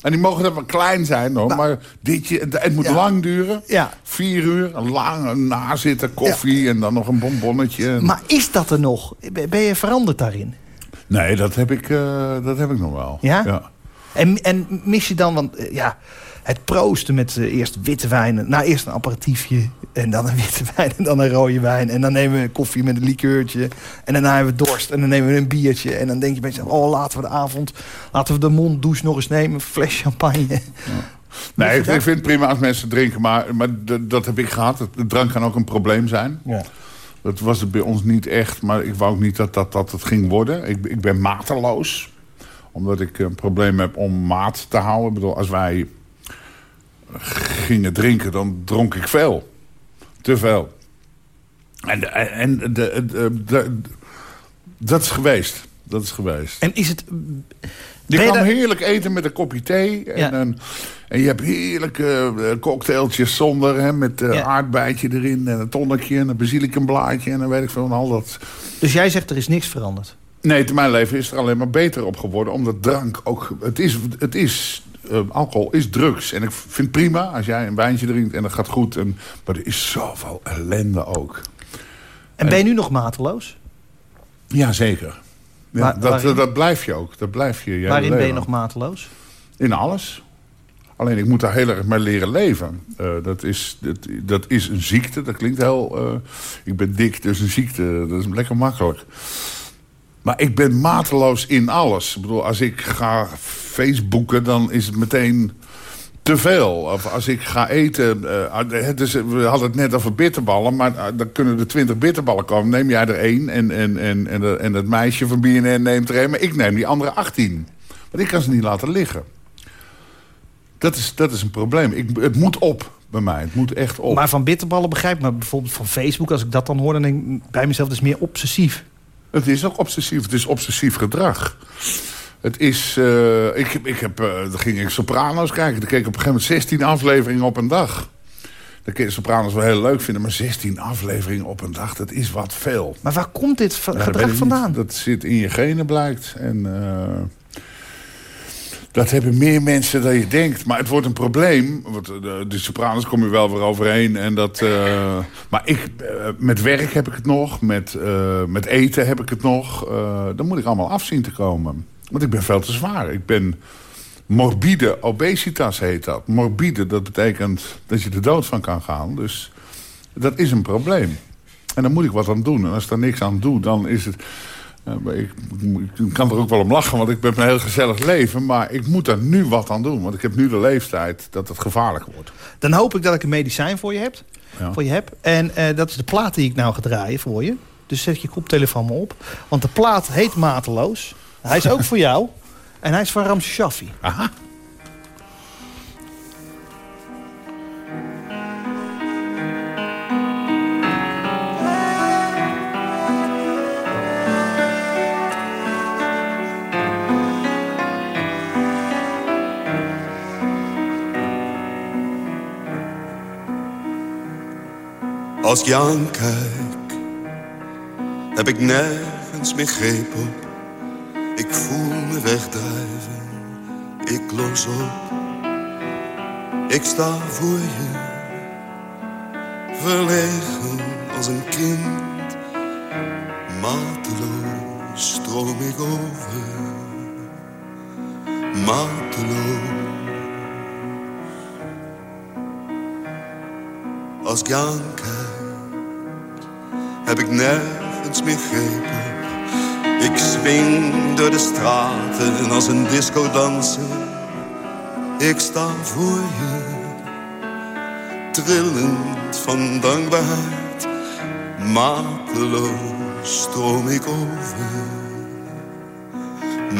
En die mogen dan wel klein zijn, hoor. Maar, dit, je- het, moet Ja. lang duren. Ja. Vier uur, een lang nazitten, koffie en dan nog een bonbonnetje. Maar is dat er nog? Ben ben je veranderd daarin? Nee, dat heb ik, eh, dat heb ik nog wel. Ja? En, en mis je dan, want eh, ja, het proosten met eh, eerst witte wijn. Nou, eerst een aperitiefje en dan een witte wijn en dan een rode wijn. En dan nemen we een koffie met een likeurtje. En daarna hebben we dorst en dan nemen we een biertje. En dan denk je bij jezelf, oh, laten we de avond, laten we de monddouche nog eens nemen. Een fles champagne. Nee, ik, vind het prima als mensen drinken, maar, maar dat heb ik gehad. Het- De drank kan ook een probleem zijn. Ja. Dat was het bij ons niet echt, maar ik wou ook niet dat dat, dat het ging worden. Ik, ik ben mateloos, omdat ik een probleem heb om maat te houden. Ik bedoel, als wij gingen drinken, dan dronk ik veel. Te veel. En, en de, de, de- de- dat is geweest. dat is geweest. En is het... Je kan heerlijk eten met een kopje thee. En, Ja. een- en je hebt heerlijke eh, cocktailtjes zonder, hè, met een Ja. aardbeidje erin... en een tonnetje en een basilicumblaadje en dan weet ik veel en al dat. Dus jij zegt er is niks veranderd. Nee, te mijn leven is er alleen maar beter op geworden. Omdat drank ook... Het is... Het is eh, alcohol is drugs. En ik vind het prima als jij een wijntje drinkt en dat gaat goed. En, maar er is zoveel ellende ook. En ben je nu nog mateloos? Ja, zeker. Ja, Waar- dat, waarin? dat blijf je ook. Dat blijf je. Waarin ben je leven. nog mateloos? In alles. Alleen ik moet daar heel erg mee leren leven. Eh, dat, is, dat, dat is een ziekte. Dat klinkt heel... eh, ik ben dik, dus een ziekte. Dat is lekker makkelijk. Maar ik ben mateloos in alles. Ik bedoel, als ik ga Facebooken, dan is het meteen te veel. Of als ik ga eten... eh, het is, we hadden het net over bitterballen, maar eh, dan kunnen er twintig bitterballen komen. Neem jij er één en, en, en, en, en het meisje van BNN neemt er één. Maar ik neem die andere 18. Want ik kan ze niet laten liggen. Dat is, dat is een probleem. Ik, het moet op bij mij. Het moet echt op. Maar van bitterballen begrijp ik. Maar bijvoorbeeld van Facebook, als ik dat dan hoor... dan denk ik bij mezelf, dat is meer obsessief. Het is ook obsessief. Het is obsessief gedrag. Het is... eh, ik, ik heb, eh, dan ging ik Sopranos kijken. Dan keek ik op een gegeven moment 16 afleveringen op een dag. Dan kun je Sopranos wel heel leuk vinden. Maar 16 afleveringen op een dag, dat is wat veel. Maar waar komt dit Ja, dat weet gedrag vandaan? niet. Dat zit in je genen, blijkt. En eh, dat hebben meer mensen dan je denkt. Maar het wordt een probleem. Want eh, de, de Sopranos kom je wel weer overheen. En dat, eh, maar ik, eh, met werk heb ik het nog. Met, met eten heb ik het nog. Dan moet ik allemaal afzien te komen. Want ik ben veel te zwaar. Ik ben morbide obesitas heet dat. Morbide, dat betekent dat je er dood van kan gaan. Dus dat is een probleem. En daar moet ik wat aan doen. En als ik daar niks aan doe, dan is het... ik, ik kan er ook wel om lachen, want ik heb een heel gezellig leven. Maar ik moet daar nu wat aan doen. Want ik heb nu de leeftijd dat het gevaarlijk wordt. Dan hoop ik dat ik een medicijn voor je heb. Ja. Voor je heb. En eh, dat is de plaat die ik nou ga draaien voor je. Dus zet je koptelefoon maar op. Want de plaat heet Mateloos. Hij is ook voor jou. En hij is van Ramse Shaffi. Aha. Als ik je heb ik nergens meer greep op. Ik voel me wegdrijven, ik los op. Ik sta voor je, verlegen als een kind. Mateloos stroom ik over, mateloos. Als ik je heb ik nergens meer greep op. Ik swing door de straten als een discodanser. Ik sta voor je, trillend van dankbaarheid. Mateloos stroom ik over,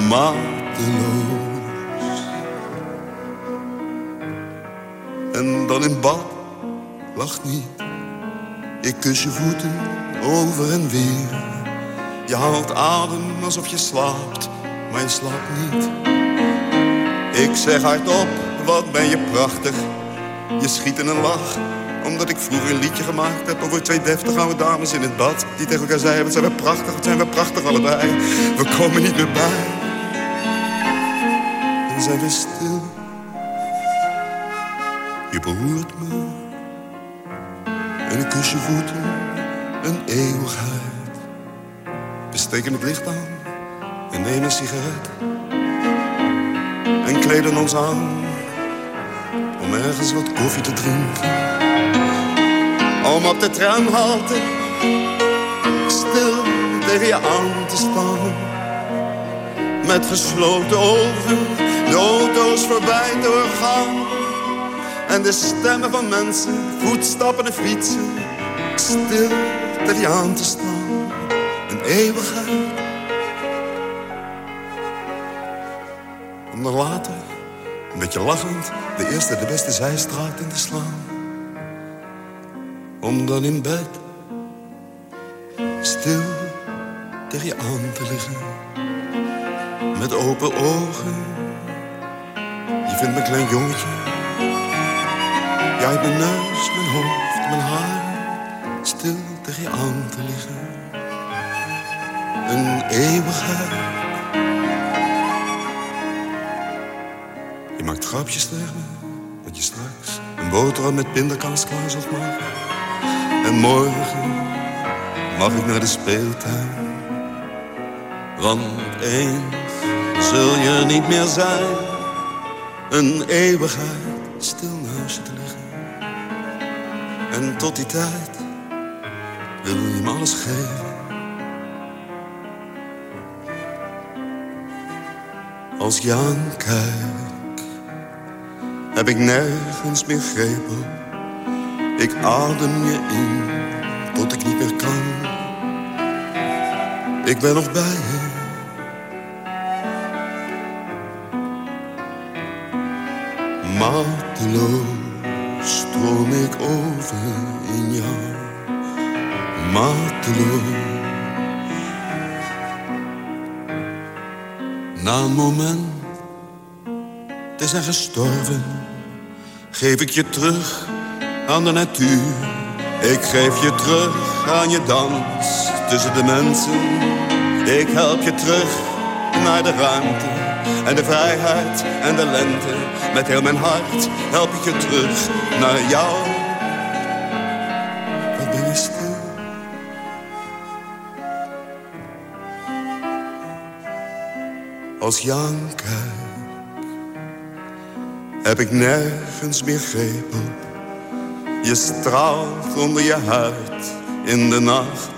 mateloos. En dan in bad lach niet. Ik kus je voeten over en weer. Je haalt adem alsof je slaapt, maar je slaapt niet. Ik zeg hardop, wat ben je prachtig. Je schiet in een lach, omdat ik vroeger een liedje gemaakt heb... over twee deftige oude dames in het bad. Die tegen elkaar zeiden, wat zijn we prachtig, wat zijn we prachtig allebei. We komen niet meer bij. En zijn we stil. Je behoort me. En ik kus je voeten een eeuwigheid. We steken het licht aan en nemen een sigaret. En kleden ons aan om ergens wat koffie te drinken. Om op de tramhalte stil tegen je aan te staan. Met gesloten ogen de auto's voorbij doorgaan. En de stemmen van mensen, voetstappen en fietsen. Stil tegen je aan te staan. Een eeuwigheid. Om dan later, een beetje lachend, de eerste de beste zijstraat in te slaan. Om dan in bed, stil tegen je aan te liggen. met open ogen. Je vindt mijn klein jongetje. Jij mijn neus, mijn hoofd, mijn haar. Stil tegen je aan te liggen. Een eeuwigheid. Je maakt grapjes tegen me. Dat je straks een boterham met pindakaas klaar zult maken. En morgen mag ik naar de speeltuin. Want eens zul je niet meer zijn. Een eeuwigheid stil naast je te liggen. En tot die tijd wil je me alles geven. Als je aankijkt, heb ik nergens meer greep op. Ik adem je in tot ik niet meer kan. Ik ben nog bij je. Mateloos stroom ik over in jou. Mateloos. Na een moment te zijn gestorven, geef ik je terug aan de natuur. Ik geef je terug aan je dans tussen de mensen. Ik help je terug naar de ruimte en de vrijheid en de lente. Met heel mijn hart help ik je terug naar jou. Als heb ik nergens meer greep op. Je straalt onder je huid in de nacht.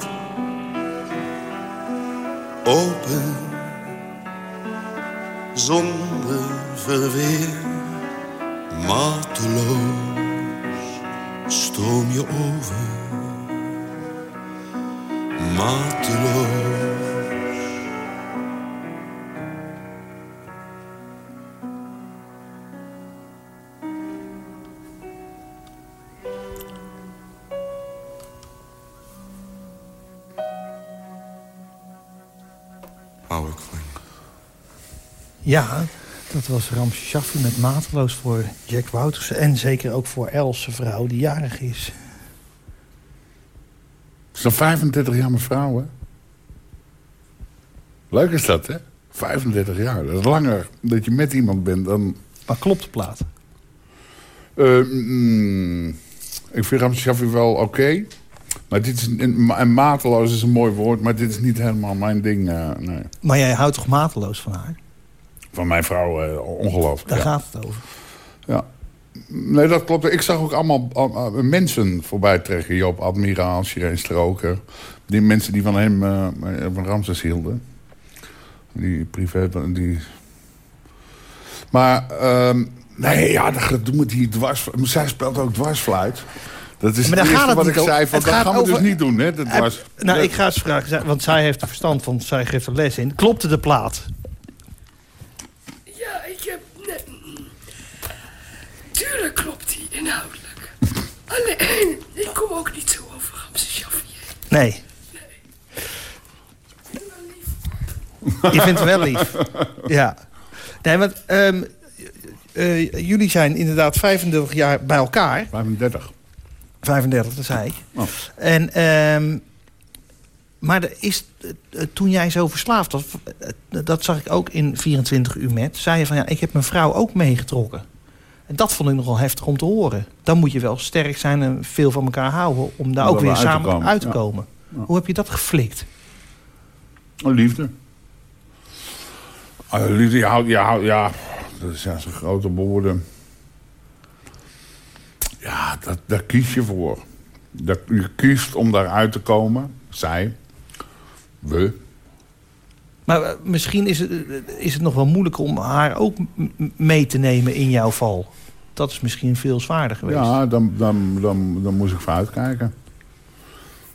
Open, zonder verweer, mateloos, stroom je over. Mateloos. Ja, dat was Ramse Shaffi met mateloos voor Jack Wouters. En zeker ook voor Els, vrouw die jarig is. Het is al 35 jaar mijn vrouw, hè? Leuk is dat, hè? 35 jaar. Dat is langer dat je met iemand bent dan... Maar klopt de plaat? Eh, mm, ik vind Ramse Shaffi wel oké. Maar dit is, en, en mateloos is een mooi woord, maar dit is niet helemaal mijn ding. eh, nee. Maar jij houdt toch mateloos van haar? Van mijn vrouw, eh, ongelooflijk. Daar ja. gaat het over. Ja. Nee, dat klopt. Ik zag ook allemaal al- al- mensen voorbij trekken. Joop Admiraal, Shireen Stroker. Die mensen die van hem, eh, van Ramses hielden. Die privé, die... Maar, ehm, nee, ja, dat doe met die dwars... Zij speelt ook dwarsfluit. Dat is Maar het eerste wat ik zei. Van, dat gaan we over- dus niet doen, hè? Dat was, nou, ik ga eens vragen, want zij heeft er verstand van. Zij geeft er les in. Klopte de plaat? Ja, ik heb... Nee. Tuurlijk klopt die inhoudelijk. Alleen, ik kom ook niet zo over Ramse Shaffi. Nee. Je vindt het wel lief. Ja. Nee, want ehm, eh, jullie zijn inderdaad 35 jaar bij elkaar. 35. 35, dat zei ik. Oh. En, ehm, maar er is, eh, toen jij zo verslaafd was, eh, dat zag ik ook in 24 uur met, zei je van ja, ik heb mijn vrouw ook meegetrokken. En dat vond ik nogal heftig om te horen. Dan moet je wel sterk zijn en veel van elkaar houden om daar ook er weer wel uit te samen komen. uit te komen. Ja. Hoe heb je dat geflikt? Oh, liefde. Ah, liefde, je houdt, je houdt, ja, dat is ja, zo'n grote woorden. Ja, dat, daar kies je voor. Dat, je kiest om daaruit te komen. Zij. We. Maar eh, misschien is het, eh, is het nog wel moeilijk om haar ook mee te nemen in jouw val. Dat is misschien veel zwaarder geweest. Ja, dan, dan, dan, dan moest ik vooruitkijken.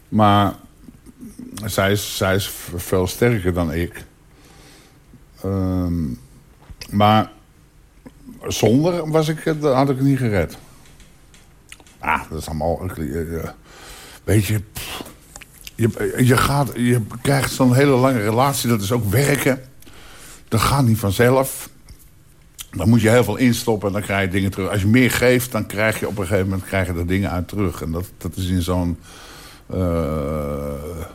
Maar zij is, zij is veel sterker dan ik. Ehm, maar zonder was ik, had ik het niet gered. Ah, dat is allemaal... eh, eh, Weet je... pff, Je, je, gaat, je krijgt zo'n hele lange relatie, dat is ook werken. dat gaat niet vanzelf. Dan moet je heel veel instoppen en dan krijg je dingen terug. Als je meer geeft, dan krijg je op een gegeven moment krijg je er dingen uit terug. En dat, dat is in zo'n... eh,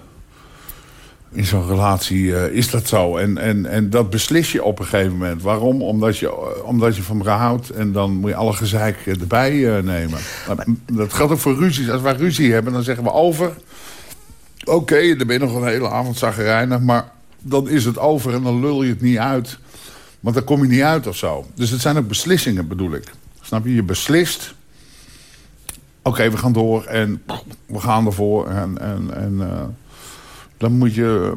in zo'n relatie eh, is dat zo. En, en, en dat beslis je op een gegeven moment. Waarom? Omdat je, omdat je van elkaar houdt. En dan moet je alle gezeik erbij eh, nemen. Maar, dat geldt ook voor ruzies. Als wij ruzie hebben, dan zeggen we over. Oké, dan ben je nog een hele avond zagrijnig. Maar dan is het over en dan lul je het niet uit. Want dan kom je niet uit of zo. Dus het zijn ook beslissingen, bedoel ik. Snap je? Je beslist. Oké, we gaan door en we gaan ervoor. En, en, en eh, dan moet je...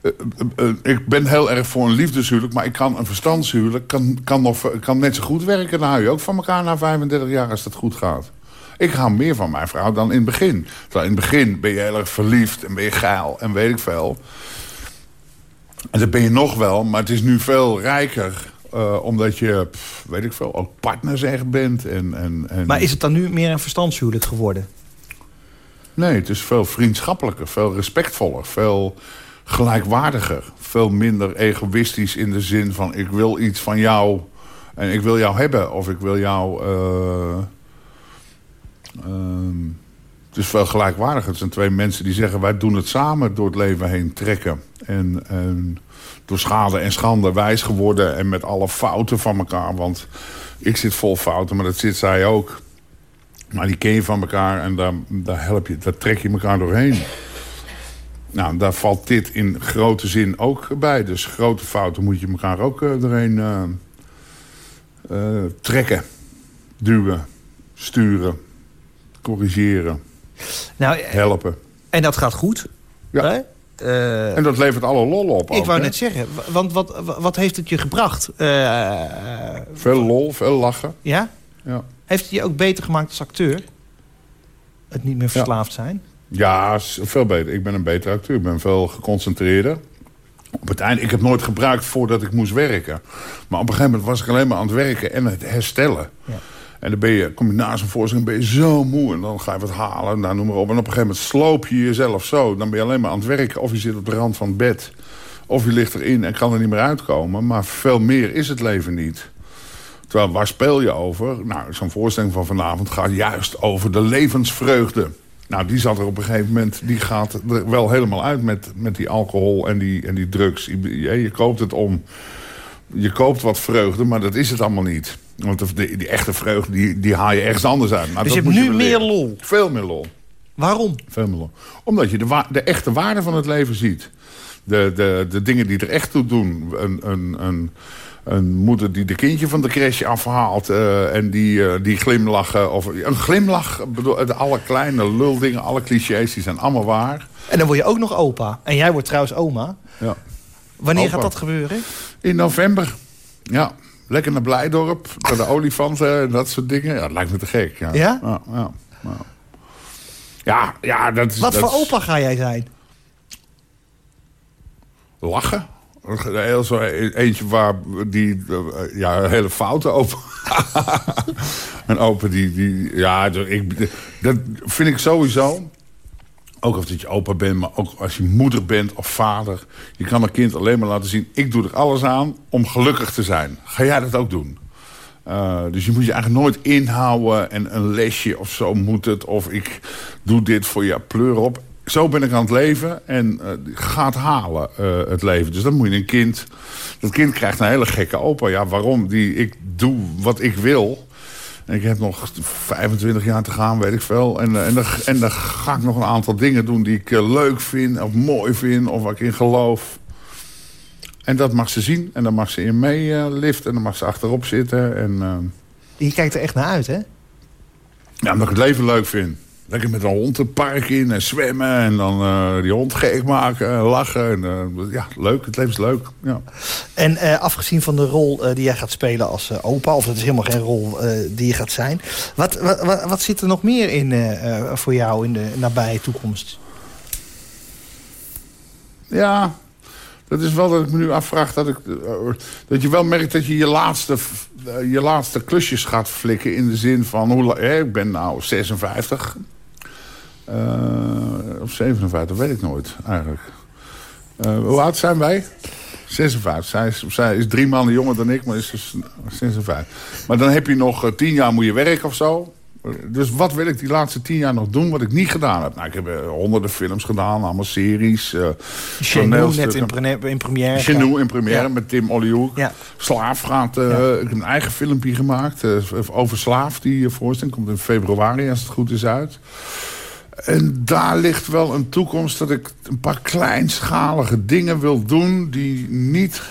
eh, eh, ik ben heel erg voor een liefdeshuwelijk, maar ik kan een verstandshuwelijk kan, kan, nog, kan net zo goed werken. Dan hou je ook van elkaar na 35 jaar als dat goed gaat. Ik hou meer van mijn vrouw dan in het begin. Terwijl in het begin ben je heel erg verliefd en ben je geil en weet ik veel. En dat ben je nog wel, maar het is nu veel rijker. eh, omdat je, pff, weet ik veel, ook partners echt bent. En, en, en... Maar is het dan nu meer een verstandshuwelijk geworden? Nee, het is veel vriendschappelijker, veel respectvoller, veel gelijkwaardiger. Veel minder egoïstisch in de zin van ik wil iets van jou en ik wil jou hebben. Of ik wil jou... eh, ehm, het is veel gelijkwaardiger. Het zijn twee mensen die zeggen wij doen het samen door het leven heen trekken. En, en door schade en schande wijs geworden en met alle fouten van elkaar. Want ik zit vol fouten, maar dat zit zij ook. Maar die ken je van elkaar en daar, daar help je, daar trek je elkaar doorheen. Nou, daar valt dit in grote zin ook bij. Dus grote fouten moet je elkaar ook eh, doorheen eh, eh, trekken. Duwen, sturen, corrigeren, Nou, helpen. en dat gaat goed. Ja. Hè? Eh, En dat levert alle lol op. ik ook, wou hè? net zeggen, wa- want wat, wa- wat heeft het je gebracht? Eh, Veel lol, veel lachen. ja? Ja. Heeft het je ook beter gemaakt als acteur? Het niet meer verslaafd zijn? Ja, veel beter. Ik ben een betere acteur. Ik ben veel geconcentreerder. Op het einde, ik heb nooit gebruikt voordat ik moest werken. Maar op een gegeven moment was ik alleen maar aan het werken en het herstellen. Ja. En dan ben je, kom je na zo'n voorstelling, ben je zo moe. En dan ga je wat halen, nou, noem maar op. En op een gegeven moment sloop je jezelf zo. Dan ben je alleen maar aan het werken. Of je zit op de rand van het bed. Of je ligt erin en kan er niet meer uitkomen. Maar veel meer is het leven niet. Terwijl, waar speel je over? Nou, zo'n voorstelling van vanavond gaat juist over de levensvreugde. Nou, die zat er op een gegeven moment... die gaat er wel helemaal uit met, met die alcohol en die, en die drugs. Je, je koopt het om... Je koopt wat vreugde, maar dat is het allemaal niet. Want de, die, die echte vreugde, die, die haal je ergens anders uit. Nou, dus dat je hebt moet nu meer lol. Veel meer lol. Waarom? Veel meer lol. Omdat je de, de echte waarde van het leven ziet. De, de, de dingen die er echt toe doen. Een, een, een, een moeder die de kindje van de crash afhaalt... eh, en die, eh, die glimlachen. Of, een glimlach, bedoel, alle kleine luldingen, alle clichés... die zijn allemaal waar. En dan word je ook nog opa. En jij wordt trouwens oma. Ja. Wanneer Opa. gaat dat gebeuren? In november. Ja. Lekker naar Blijdorp. Naar de olifanten en dat soort dingen. Ja, dat lijkt me te gek. Ja? Ja? Ja, ja, ja. ja, ja, dat is... Wat dat voor is- opa ga jij zijn? lachen. Heel zo e- eentje waar die eh, ja een hele foute open. een open die die ja dat- ik dat vind ik sowieso. Ook of dat je opa bent, maar ook als je moeder bent of vader. Je kan een kind alleen maar laten zien... ik doe er alles aan om gelukkig te zijn. Ga jij dat ook doen? Uh, dus je moet je eigenlijk nooit inhouden en een lesje of zo moet het. Of ik doe dit voor je pleur op. Zo ben ik aan het leven en uh, gaat halen uh, het leven. Dus dan moet je een kind... Dat kind krijgt een hele gekke opa. Ja, waarom? Die, ik doe wat ik wil. En ik heb nog 25 jaar te gaan, weet ik veel. En, en, dan, en dan ga ik nog een aantal dingen doen die ik leuk vind... of mooi vind, of waar ik in geloof. En dat mag ze zien. En dan mag ze in meeliften. en dan mag ze achterop zitten. En, uh... Je kijkt er echt naar uit, hè? Ja, omdat ik het leven leuk vind. Lekker met een hond het park in en zwemmen. En dan uh, die hond gek maken en lachen. En, uh, ja, leuk. Het leven is leuk. Ja. En uh, afgezien van de rol die jij gaat spelen als opa... of het is helemaal geen rol die je gaat zijn... Wat, wat, wat, wat zit er nog meer in voor jou in de nabije toekomst? Ja, dat is wel dat ik me nu afvraag dat, ik, dat je wel merkt dat je je laatste, je laatste klusjes gaat flikken. In de zin van, hoe, ik ben nou 56. Uh, of 57, weet ik nooit eigenlijk. Uh, hoe oud zijn wij? 56. Zij is, zij is drie maanden jonger dan ik, maar is dus 56. Maar dan heb je nog eh, tien jaar moet je werken of zo. Dus wat wil ik die laatste tien jaar nog doen wat ik niet gedaan heb? Nou, ik heb eh, honderden films gedaan, allemaal series. eh Genou net in, pre- in première. In première Ja. met Tim Oliehoek. Ja. Slaaf gaat... eh, Ja. Ik heb een eigen filmpje gemaakt eh, over Slaaf, die je voorstelt. Komt in februari, als het goed is, uit. En daar ligt wel een toekomst dat ik een paar kleinschalige dingen wil doen... die niet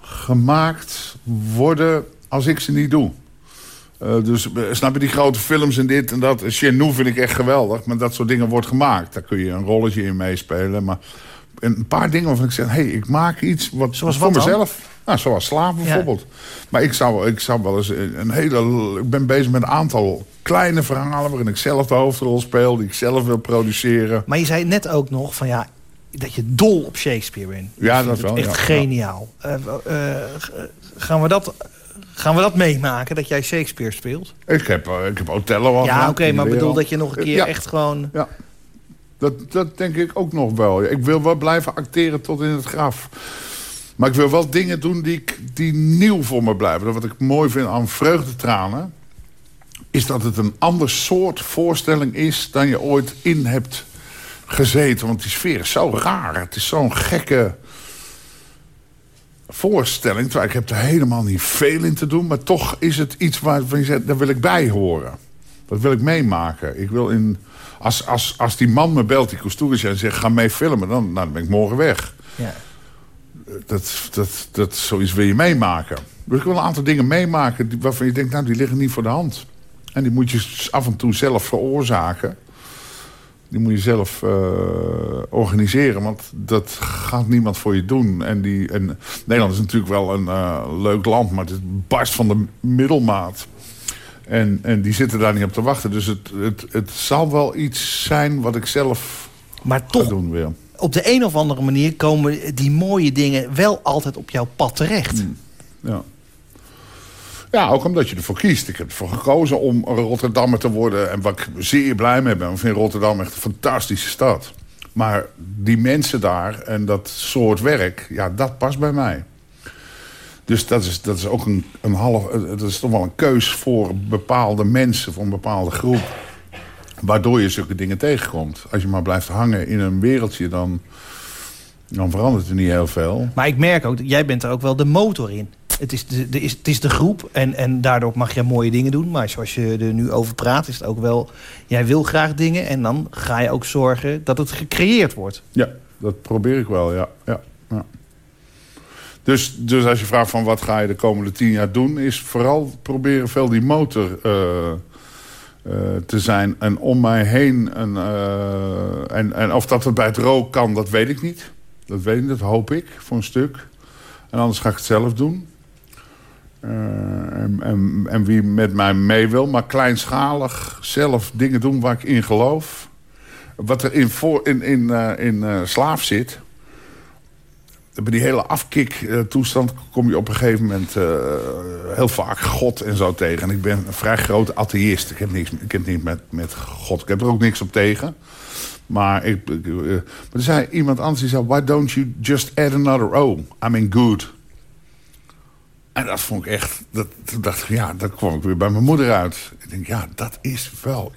gemaakt worden als ik ze niet doe. Eh, dus eh, snap je, die grote films en dit en dat. Chenou vind ik echt geweldig, maar dat soort dingen wordt gemaakt. Daar kun je een rolletje in meespelen. Maar een paar dingen waarvan ik zeg... hé, hey, ik maak iets wat Zoals voor wat dan? Nou, zoals slaaf bijvoorbeeld. Maar ik zou, ik zou wel eens een hele... Ik ben bezig met een aantal kleine verhalen... waarin ik zelf de hoofdrol speel... die ik zelf wil produceren. Maar je zei net ook nog van ja, dat je dol op Shakespeare bent. Ja, dat wel, Echt ja. geniaal. Eh, eh, gaan, we dat, gaan we dat meemaken, dat jij Shakespeare speelt? Ik heb, eh, ik heb Othello al ja, oké, maar bedoel dat je nog een keer echt gewoon... Ja, dat, dat denk ik ook nog wel. Ik wil wel blijven acteren tot in het graf. Maar ik wil wel dingen doen die, die nieuw voor me blijven. Wat ik mooi vind aan Vreugdetranen... is dat het een ander soort voorstelling is... dan je ooit in hebt gezeten. Want die sfeer is zo raar. Het is zo'n gekke voorstelling. Terwijl ik heb er helemaal niet veel in te doen. Maar toch is het iets waarvan je zegt, daar wil ik bij horen. Dat wil ik meemaken. Ik wil in, als, als, als die man me belt, die Kusturica, en zegt... ga mee filmen, dan, nou, dan ben ik morgen weg. Ja. Dat, dat, dat, zoiets wil je meemaken. Dus ik wil een aantal dingen meemaken die, waarvan je denkt... nou, die liggen niet voor de hand. En die moet je af en toe zelf veroorzaken. Die moet je zelf eh, organiseren, want dat gaat niemand voor je doen. En, die, en Nederland is natuurlijk wel een eh, leuk land, maar het is barst van de middelmaat. En, en die zitten daar niet op te wachten. Dus het, het, het zal wel iets zijn wat ik zelf Maar toch, doen wil. Op de een of andere manier komen die mooie dingen wel altijd op jouw pad terecht. Hmm. Ja. Ja, ook omdat je ervoor kiest. Ik heb ervoor gekozen om Rotterdammer te worden. En waar ik zeer blij mee ben. Ik vind Rotterdam echt een fantastische stad. Maar die mensen daar en dat soort werk, ja, dat past bij mij. Dus dat is, dat is ook een, een half... eh, Dat is toch wel een keus voor bepaalde mensen, voor een bepaalde groep. Waardoor je zulke dingen tegenkomt. Als je maar blijft hangen in een wereldje, dan, dan verandert er niet heel veel. Maar ik merk ook, dat jij bent er ook wel de motor in. Het is de, de, is, het is de groep en, en daardoor mag je mooie dingen doen. Maar zoals je er nu over praat, is het ook wel... Jij wil graag dingen en dan ga je ook zorgen dat het gecreëerd wordt. Ja, dat probeer ik wel, ja. ja, ja. Dus, dus als je vraagt van wat ga je de komende tien jaar doen... is vooral proberen veel die motor eh, te zijn. En om mij heen... Een, eh, en, en of dat het bij het rook kan, dat weet ik niet. Dat weet ik, dat hoop ik, voor een stuk. En anders ga ik het zelf doen. Eh, en, en, en wie met mij mee wil, maar kleinschalig zelf dingen doen waar ik in geloof. Wat er in, voor, in, in, eh, in eh, slaaf zit. Bij die hele afkik-toestand kom je op een gegeven moment eh, heel vaak God en zo tegen. En ik ben een vrij grote atheïst. Ik heb niks, ik heb niks met, met God. Ik heb er ook niks op tegen. Maar, ik, eh, maar er zei iemand anders die zei... Why don't you just add another O? I mean good. En dat vond ik echt... Dat, dacht ik, ja, dan kwam ik weer bij mijn moeder uit. Ik denk, ja, dat is wel...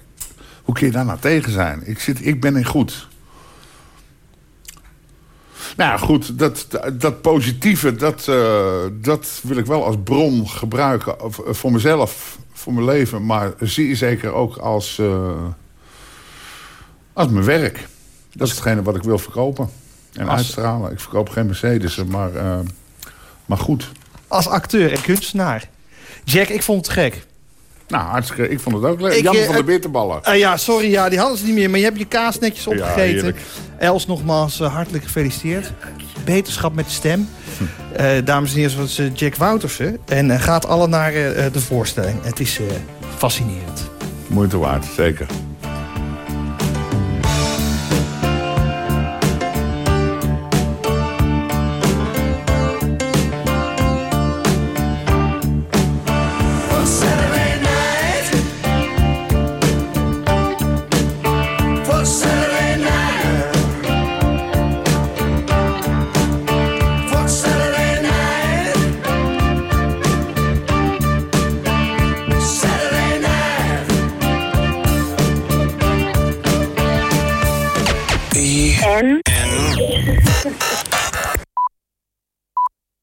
Hoe kun je daar nou tegen zijn? Ik, zit, ik ben in goed. Nou goed, dat, dat positieve, dat, eh, dat wil ik wel als bron gebruiken eh, voor mezelf, voor mijn leven. Maar zie je zeker ook als, eh, als mijn werk. Dat is hetgene wat ik wil verkopen en Als- uitstralen. Ik verkoop geen Mercedes, maar, maar goed. Als acteur en kunstenaar. Jack, ik vond het gek. Nou, hartstikke, ik vond het ook leuk. Ik, Jammer eh, van de bitterballen. Ah ja, sorry, ja, die hadden ze niet meer. Maar je hebt je kaas netjes opgegeten. Els, nogmaals eh, hartelijk gefeliciteerd. Beterschap met de stem. Eh, dames en heren, dat is eh, Jack Woutersen. En gaat alle naar de voorstelling. Het is fascinerend. Moeite waard, zeker.